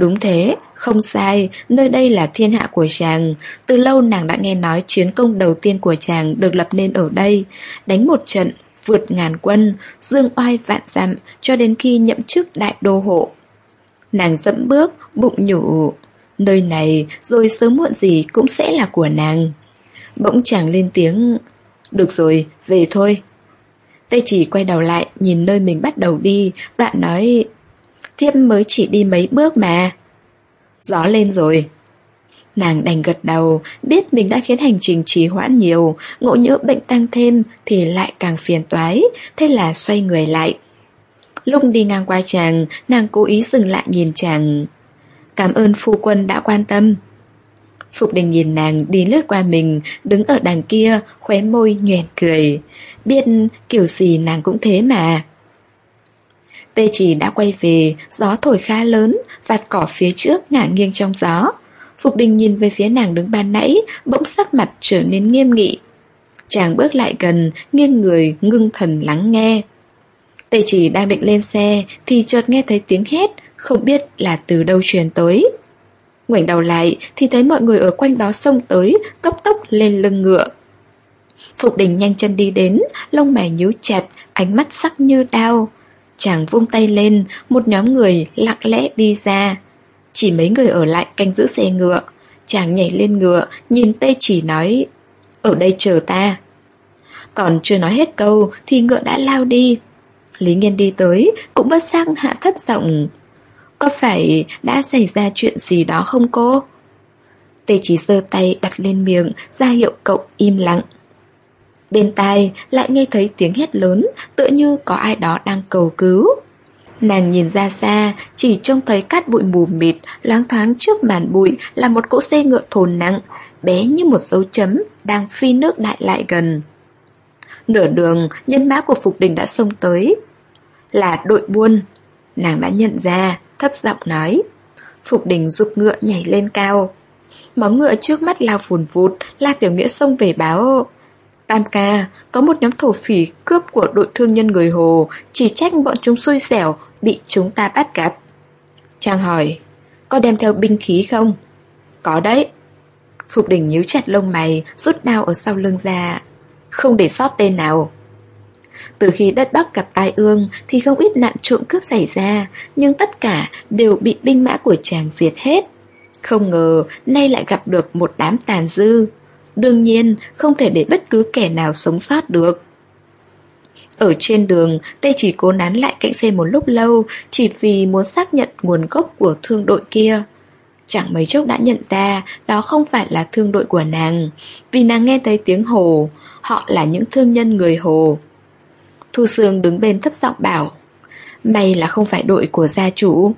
Đúng thế, không sai, nơi đây là thiên hạ của chàng. Từ lâu nàng đã nghe nói chiến công đầu tiên của chàng được lập nên ở đây. Đánh một trận, vượt ngàn quân, dương oai vạn dặm cho đến khi nhậm chức đại đô hộ. Nàng dẫm bước, bụng nhủ, nơi này rồi sớm muộn gì cũng sẽ là của nàng. Bỗng chàng lên tiếng, được rồi, về thôi. Tây chỉ quay đầu lại, nhìn nơi mình bắt đầu đi, bạn nói, thiếp mới chỉ đi mấy bước mà. Gió lên rồi. Nàng đành gật đầu, biết mình đã khiến hành trình trì hoãn nhiều, ngộ nhỡ bệnh tăng thêm thì lại càng phiền toái, thế là xoay người lại. Lúc đi ngang qua chàng, nàng cố ý dừng lại nhìn chàng. Cảm ơn phu quân đã quan tâm. Phục đình nhìn nàng đi lướt qua mình, đứng ở đằng kia, khóe môi nhoẻn cười. Biết kiểu gì nàng cũng thế mà. Tê chỉ đã quay về, gió thổi khá lớn, vạt cỏ phía trước ngả nghiêng trong gió. Phục đình nhìn về phía nàng đứng ban nãy, bỗng sắc mặt trở nên nghiêm nghị. Chàng bước lại gần, nghiêng người, ngưng thần lắng nghe. Tê chỉ đang định lên xe, thì chợt nghe thấy tiếng hét, không biết là từ đâu truyền tới. Ngoảnh đầu lại thì thấy mọi người ở quanh đó xông tới, cấp tốc lên lưng ngựa. Phục đình nhanh chân đi đến, lông mày nhíu chặt, ánh mắt sắc như đao. Chàng vung tay lên, một nhóm người lặng lẽ đi ra. Chỉ mấy người ở lại canh giữ xe ngựa. Chàng nhảy lên ngựa, nhìn tê chỉ nói, ở đây chờ ta. Còn chưa nói hết câu thì ngựa đã lao đi. Lý Nghiên đi tới, cũng bất giác hạ thấp giọng. Có phải đã xảy ra chuyện gì đó không cô? Tê chỉ giơ tay đặt lên miệng, ra hiệu cậu im lặng. Bên tai lại nghe thấy tiếng hét lớn Tựa như có ai đó đang cầu cứu Nàng nhìn ra xa Chỉ trông thấy cát bụi mù mịt Loáng thoáng trước màn bụi Là một cỗ xe ngựa thồn nặng Bé như một dấu chấm Đang phi nước đại lại gần Nửa đường Nhân mã của Phục Đình đã xông tới là đội buôn Nàng đã nhận ra Thấp giọng nói Phục Đình giúp ngựa nhảy lên cao Máu ngựa trước mắt lao phùn vụt, La Tiểu Nghĩa xông về báo. Tam ca, có một nhóm thổ phỉ cướp của đội thương nhân người Hồ, chỉ trách bọn chúng xui xẻo, bị chúng ta bắt gặp. Trang hỏi, có đem theo binh khí không? Có đấy. Phục Đình nhíu chặt lông mày, rút đao ở sau lưng ra. Không để sót tên nào. Từ khi đất Bắc gặp tai ương thì không ít nạn trộm cướp xảy ra, nhưng tất cả đều bị binh mã của chàng diệt hết. Không ngờ nay lại gặp được một đám tàn dư. Đương nhiên không thể để bất cứ kẻ nào sống sót được. Ở trên đường, Tê chỉ cố nán lại cạnh xe một lúc lâu chỉ vì muốn xác nhận nguồn gốc của thương đội kia. Chẳng mấy chốc đã nhận ra đó không phải là thương đội của nàng, vì nàng nghe thấy tiếng hồ, họ là những thương nhân người hồ. Thu Sương đứng bên thấp giọng bảo, May là không phải đội của gia chủ.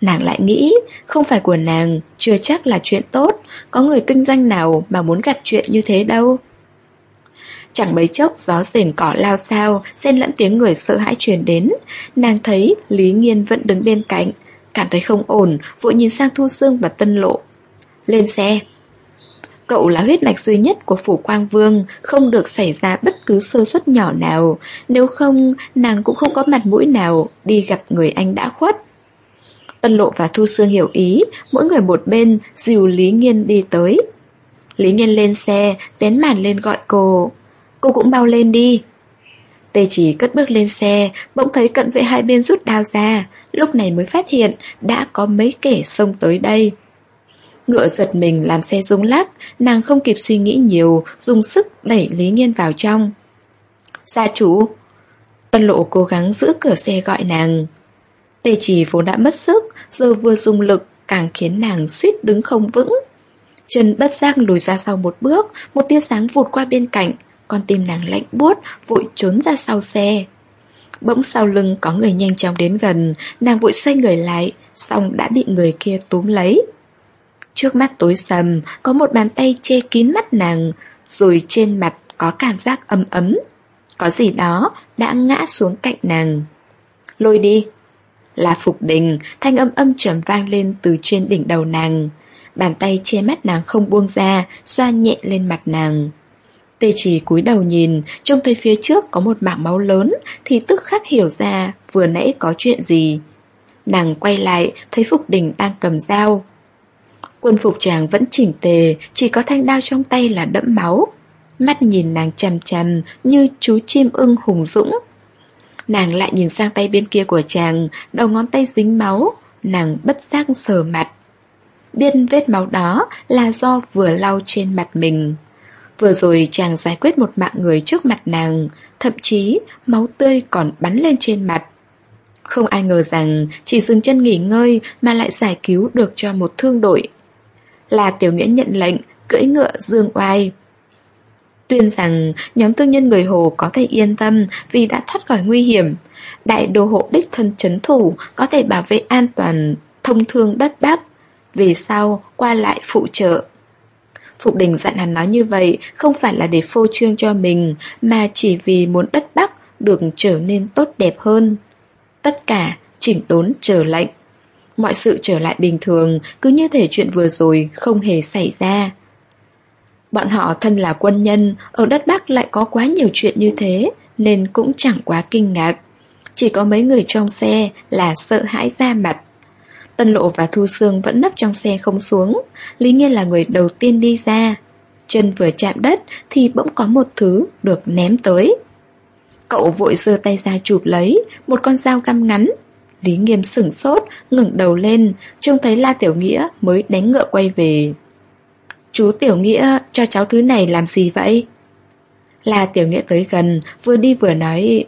Nàng lại nghĩ, Không phải của nàng, Chưa chắc là chuyện tốt, Có người kinh doanh nào mà muốn gặp chuyện như thế đâu. Chẳng mấy chốc, gió rền cỏ lao sao, Xen lẫn tiếng người sợ hãi truyền đến. Nàng thấy Lý Nghiên vẫn đứng bên cạnh, Cảm thấy không ổn, Vội nhìn sang Thu Sương và Tân Lộ. Lên xe. Cậu là huyết mạch duy nhất của Phủ Quang Vương, không được xảy ra bất cứ sơ suất nhỏ nào, nếu không nàng cũng không có mặt mũi nào đi gặp người anh đã khuất. Tân Lộ và Thu Sương hiểu ý, mỗi người một bên dìu Lý Nghiên đi tới. Lý Nghiên lên xe, vén màn lên gọi cô. Cô cũng bao lên đi. Tê chỉ cất bước lên xe, bỗng thấy cận vệ hai bên rút đao ra, lúc này mới phát hiện đã có mấy kẻ xông tới đây. Ngựa giật mình làm xe rung lắc, nàng không kịp suy nghĩ nhiều, dùng sức đẩy Lý Nghiên vào trong. Gia chủ! Tân lộ cố gắng giữ cửa xe gọi nàng. Tê chỉ vốn đã mất sức, giờ vừa dùng lực càng khiến nàng suýt đứng không vững. Chân bất giác lùi ra sau một bước, một tia sáng vụt qua bên cạnh, con tim nàng lạnh buốt, vội trốn ra sau xe. Bỗng sau lưng có người nhanh chóng đến gần, nàng vội xoay người lại, xong đã bị người kia túm lấy. Trước mắt tối sầm, có một bàn tay che kín mắt nàng, rồi trên mặt có cảm giác ấm ấm. Có gì đó đã ngã xuống cạnh nàng. Lôi đi. Là Phục Đình, thanh âm âm trầm vang lên từ trên đỉnh đầu nàng. Bàn tay che mắt nàng không buông ra, xoa nhẹ lên mặt nàng. Tê chỉ cúi đầu nhìn, trông thấy phía trước có một mảng máu lớn, thì tức khắc hiểu ra vừa nãy có chuyện gì. Nàng quay lại, thấy Phục Đình đang cầm dao. Quân phục chàng vẫn chỉnh tề, chỉ có thanh đao trong tay là đẫm máu. Mắt nhìn nàng chằm chằm như chú chim ưng hùng dũng. Nàng lại nhìn sang tay bên kia của chàng, đầu ngón tay dính máu, nàng bất giác sờ mặt. Biết vết máu đó là do vừa lau trên mặt mình. Vừa rồi chàng giải quyết một mạng người trước mặt nàng, thậm chí máu tươi còn bắn lên trên mặt. Không ai ngờ rằng chỉ dừng chân nghỉ ngơi mà lại giải cứu được cho một thương đội là Tiểu Nghĩa nhận lệnh, cưỡi ngựa dương oai. Tuyên rằng nhóm tư nhân người Hồ có thể yên tâm vì đã thoát khỏi nguy hiểm. Đại đô hộ đích thân chấn thủ có thể bảo vệ an toàn thông thương đất Bắc. Về sau, qua lại phụ trợ. Phục đình dặn hắn nói như vậy không phải là để phô trương cho mình mà chỉ vì muốn đất Bắc được trở nên tốt đẹp hơn. Tất cả chỉnh đốn trở lệnh mọi sự trở lại bình thường, cứ như thể chuyện vừa rồi không hề xảy ra. Bọn họ thân là quân nhân, ở đất Bắc lại có quá nhiều chuyện như thế, nên cũng chẳng quá kinh ngạc. Chỉ có mấy người trong xe là sợ hãi ra mặt. Tân Lộ và Thu Sương vẫn nấp trong xe không xuống, Lý Nhiên là người đầu tiên đi ra. Chân vừa chạm đất thì bỗng có một thứ được ném tới. Cậu vội giơ tay ra chụp lấy, một con dao găm ngắn Lý Nghiêm sửng sốt, ngẩng đầu lên, trông thấy La Tiểu Nghĩa mới đánh ngựa quay về. Chú Tiểu Nghĩa cho cháu thứ này làm gì vậy? La Tiểu Nghĩa tới gần, vừa đi vừa nói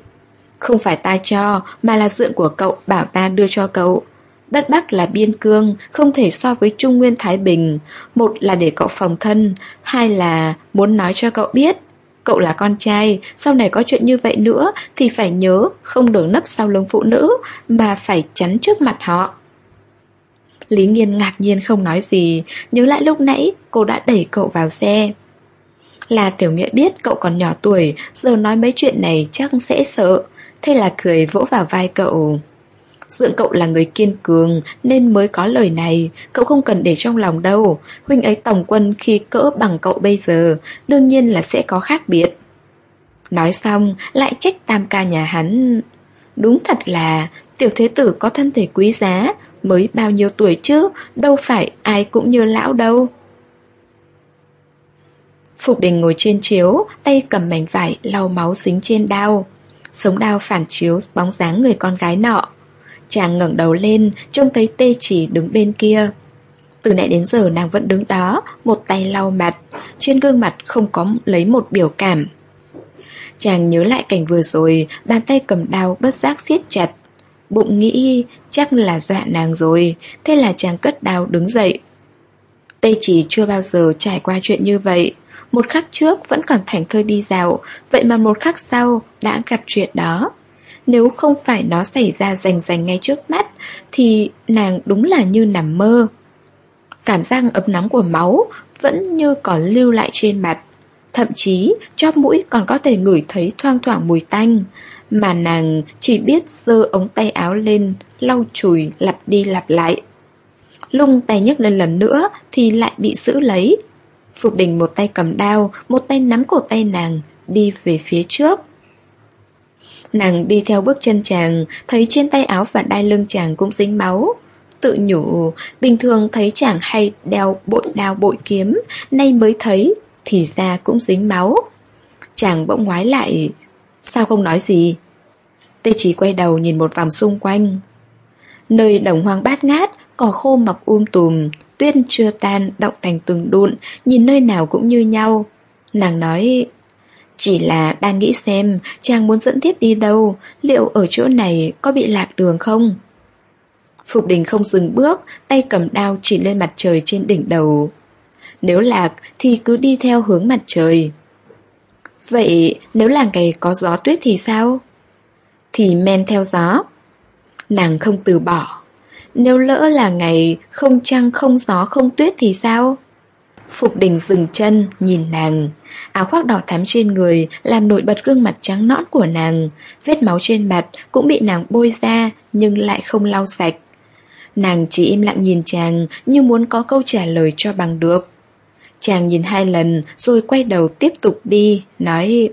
Không phải ta cho, mà là dượng của cậu bảo ta đưa cho cậu. Đất Bắc là biên cương, không thể so với Trung Nguyên Thái Bình. Một là để cậu phòng thân, hai là muốn nói cho cậu biết Cậu là con trai, sau này có chuyện như vậy nữa thì phải nhớ không được nấp sau lưng phụ nữ mà phải chắn trước mặt họ. Lý Nghiên ngạc nhiên không nói gì, nhớ lại lúc nãy cô đã đẩy cậu vào xe. Là Tiểu Nghĩa biết cậu còn nhỏ tuổi, giờ nói mấy chuyện này chắc sẽ sợ, thế là cười vỗ vào vai cậu. Dượng cậu là người kiên cường, Nên mới có lời này. Cậu không cần để trong lòng đâu. Huynh ấy tổng quân khi cỡ bằng cậu bây giờ, Đương nhiên là sẽ có khác biệt. Nói xong, lại trách tam ca nhà hắn. Đúng thật là, Tiểu thế tử có thân thể quý giá, Mới bao nhiêu tuổi chứ, Đâu phải ai cũng như lão đâu. Phục đình ngồi trên chiếu, Tay cầm mảnh vải lau máu dính trên đao. Sống đao phản chiếu, bóng dáng người con gái nọ. Chàng ngẩng đầu lên, Trông thấy tê chỉ đứng bên kia. Từ nãy đến giờ nàng vẫn đứng đó, Một tay lau mặt. Trên gương mặt không có lấy một biểu cảm. Chàng nhớ lại cảnh vừa rồi, Bàn tay cầm đao bất giác siết chặt. Bụng nghĩ, chắc là dọa nàng rồi, Thế là chàng cất đao đứng dậy. Tây chỉ chưa bao giờ trải qua chuyện như vậy. Một khắc trước vẫn còn thảnh thơi đi dạo, Vậy mà một khắc sau đã gặp chuyện đó. Nếu không phải nó xảy ra rành rành ngay trước mắt, Thì nàng đúng là như nằm mơ. Cảm giác ấm nóng của máu Vẫn như còn lưu lại trên mặt. Thậm chí, chóp mũi còn có thể ngửi thấy thoang thoảng mùi tanh, Mà nàng chỉ biết giơ ống tay áo lên, Lau chùi, lặp đi lặp lại. Lung tay nhấc lên lần nữa Thì lại bị giữ lấy. Phục đình một tay cầm đao, Một tay nắm cổ tay nàng, Đi về phía trước. Nàng đi theo bước chân chàng, Thấy trên tay áo và đai lưng chàng cũng dính máu. Tự nhủ, Bình thường thấy chàng hay đeo bội đao bội kiếm, Nay mới thấy Thì ra cũng dính máu. Chàng bỗng ngoái lại, Sao không nói gì? Tê chỉ quay đầu nhìn một vòng xung quanh. Nơi đồng hoang bát ngát, Cỏ khô mọc um tùm, Tuyết chưa tan, động thành từng đụn, Nhìn nơi nào cũng như nhau. Nàng nói chỉ là đang nghĩ xem Chàng muốn dẫn tiếp đi đâu, Liệu ở chỗ này có bị lạc đường không? Phục đình không dừng bước, Tay cầm đao chỉ lên mặt trời trên đỉnh đầu. Nếu lạc thì cứ đi theo hướng mặt trời. Vậy nếu làng cày có gió tuyết thì sao? Thì men theo gió. Nàng không từ bỏ. Nếu lỡ là ngày không trăng, không gió, không tuyết thì sao? Phục đình dừng chân, nhìn nàng. Áo khoác đỏ thắm trên người Làm nổi bật gương mặt trắng nõn của nàng. Vết máu trên mặt cũng bị nàng bôi ra Nhưng lại không lau sạch. Nàng chỉ im lặng nhìn chàng Như muốn có câu trả lời cho bằng được. Chàng nhìn hai lần Rồi quay đầu tiếp tục đi Nói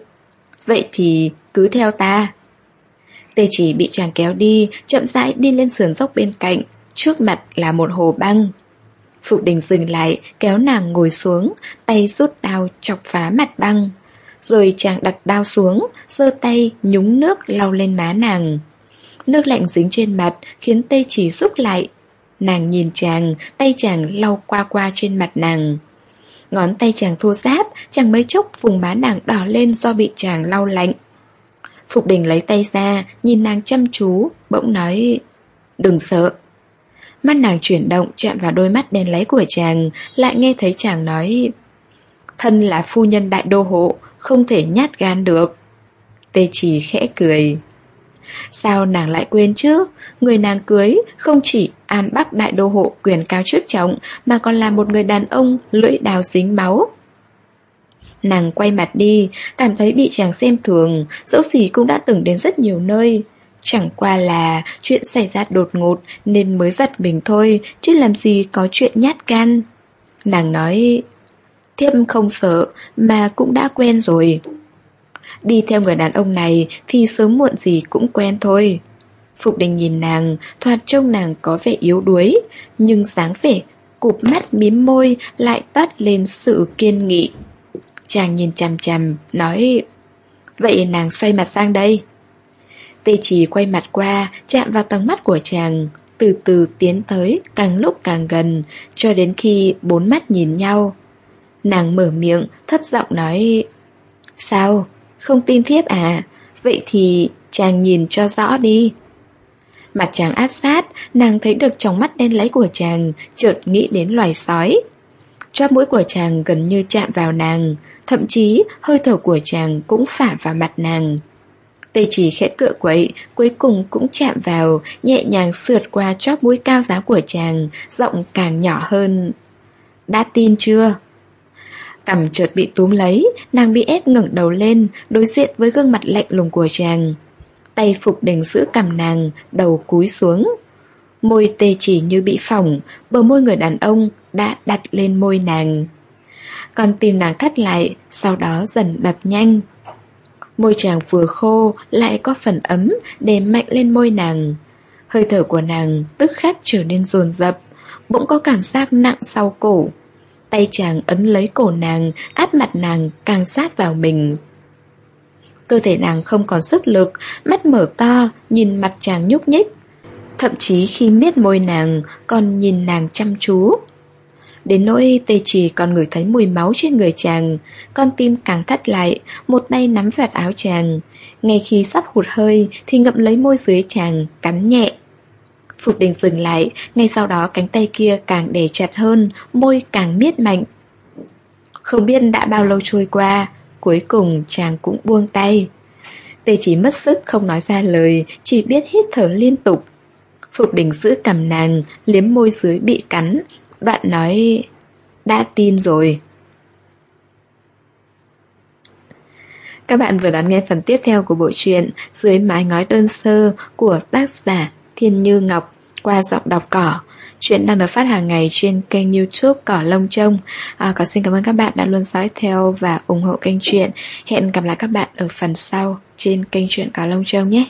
Vậy thì cứ theo ta. Tê chỉ bị chàng kéo đi, chậm rãi đi lên sườn dốc bên cạnh, trước mặt là một hồ băng. Phụ đình dừng lại, kéo nàng ngồi xuống, tay rút đao chọc phá mặt băng. Rồi chàng đặt đao xuống, giơ tay nhúng nước lau lên má nàng. Nước lạnh dính trên mặt khiến tê chỉ rút lại. Nàng nhìn chàng, tay chàng lau qua qua trên mặt nàng. Ngón tay chàng thô ráp, chàng mấy chốc vùng má nàng đỏ lên do bị chàng lau lạnh. Phục đình lấy tay ra, nhìn nàng chăm chú, bỗng nói Đừng sợ Mắt nàng chuyển động chạm vào đôi mắt đen lấy của chàng Lại nghe thấy chàng nói Thân là phu nhân đại đô hộ Không thể nhát gan được. Tê chỉ khẽ cười. Sao nàng lại quên chứ? Người nàng cưới không chỉ An Bắc đại đô hộ quyền cao chức trọng Mà còn là một người đàn ông lưỡi đào dính máu. Nàng quay mặt đi, cảm thấy bị chàng xem thường, dẫu gì cũng đã từng đến rất nhiều nơi. Chẳng qua là chuyện xảy ra đột ngột nên mới giật mình thôi, chứ làm gì có chuyện nhát gan. Nàng nói, thiếp không sợ, mà cũng đã quen rồi. Đi theo người đàn ông này thì sớm muộn gì cũng quen thôi. Phục đình nhìn nàng, thoạt trông nàng có vẻ yếu đuối, nhưng sáng vẻ, cụp mắt mím môi lại toát lên sự kiên nghị. Chàng nhìn chằm chằm, nói Vậy nàng xoay mặt sang đây Tê chỉ quay mặt qua, chạm vào tầng mắt của chàng Từ từ tiến tới, càng lúc càng gần Cho đến khi bốn mắt nhìn nhau Nàng mở miệng, thấp giọng nói Sao? Không tin thiếp à? Vậy thì chàng nhìn cho rõ đi Mặt chàng áp sát, nàng thấy được trong mắt đen lấy của chàng, chợt nghĩ đến loài sói. Cho mũi của chàng gần như chạm vào nàng, thậm chí hơi thở của chàng cũng phả vào mặt nàng. Tê chỉ khẽ cựa quậy, cuối cùng cũng chạm vào, nhẹ nhàng sượt qua chóp mũi cao giá của chàng, giọng càng nhỏ hơn. Đã tin chưa? Cầm chợt bị túm lấy, nàng bị ép ngẩng đầu lên, đối diện với gương mặt lạnh lùng của chàng. Tay Phục Đình giữ cầm nàng, đầu cúi xuống. Môi tê chỉ như bị phỏng, bờ môi người đàn ông đã đặt lên môi nàng. Còn tim nàng thắt lại, sau đó dần đập nhanh. Môi chàng vừa khô, lại có phần ấm để mạnh lên môi nàng. Hơi thở của nàng tức khắc trở nên dồn dập, bỗng có cảm giác nặng sau cổ. Tay chàng ấn lấy cổ nàng, áp mặt nàng càng sát vào mình. Cơ thể nàng không còn sức lực, mắt mở to, nhìn mặt chàng nhúc nhích. Thậm chí khi miết môi nàng, còn nhìn nàng chăm chú. Đến nỗi tê chỉ còn ngửi thấy mùi máu trên người chàng, Con tim càng thắt lại, Một tay nắm vạt áo chàng. Ngay khi sắp hụt hơi Thì ngậm lấy môi dưới chàng, Cắn nhẹ. Phục đình dừng lại, Ngay sau đó cánh tay kia càng đè chặt hơn, Môi càng miết mạnh. Không biết đã bao lâu trôi qua, Cuối cùng chàng cũng buông tay. Tê chỉ mất sức không nói ra lời, Chỉ biết hít thở liên tục. Phục đình giữ cầm nàng, Liếm môi dưới bị cắn. Đoạn nói Đã tin rồi. Các bạn vừa đón nghe phần tiếp theo của bộ truyện Dưới mái ngói đơn sơ của tác giả Thiên Như Ngọc qua giọng đọc cỏ. Chuyện đang được phát hàng ngày trên kênh youtube Cỏ Lông Trông. À, Có xin cảm ơn các bạn đã luôn dõi theo và ủng hộ kênh truyện. Hẹn gặp lại các bạn ở phần sau trên kênh truyện Cỏ Lông Trông nhé.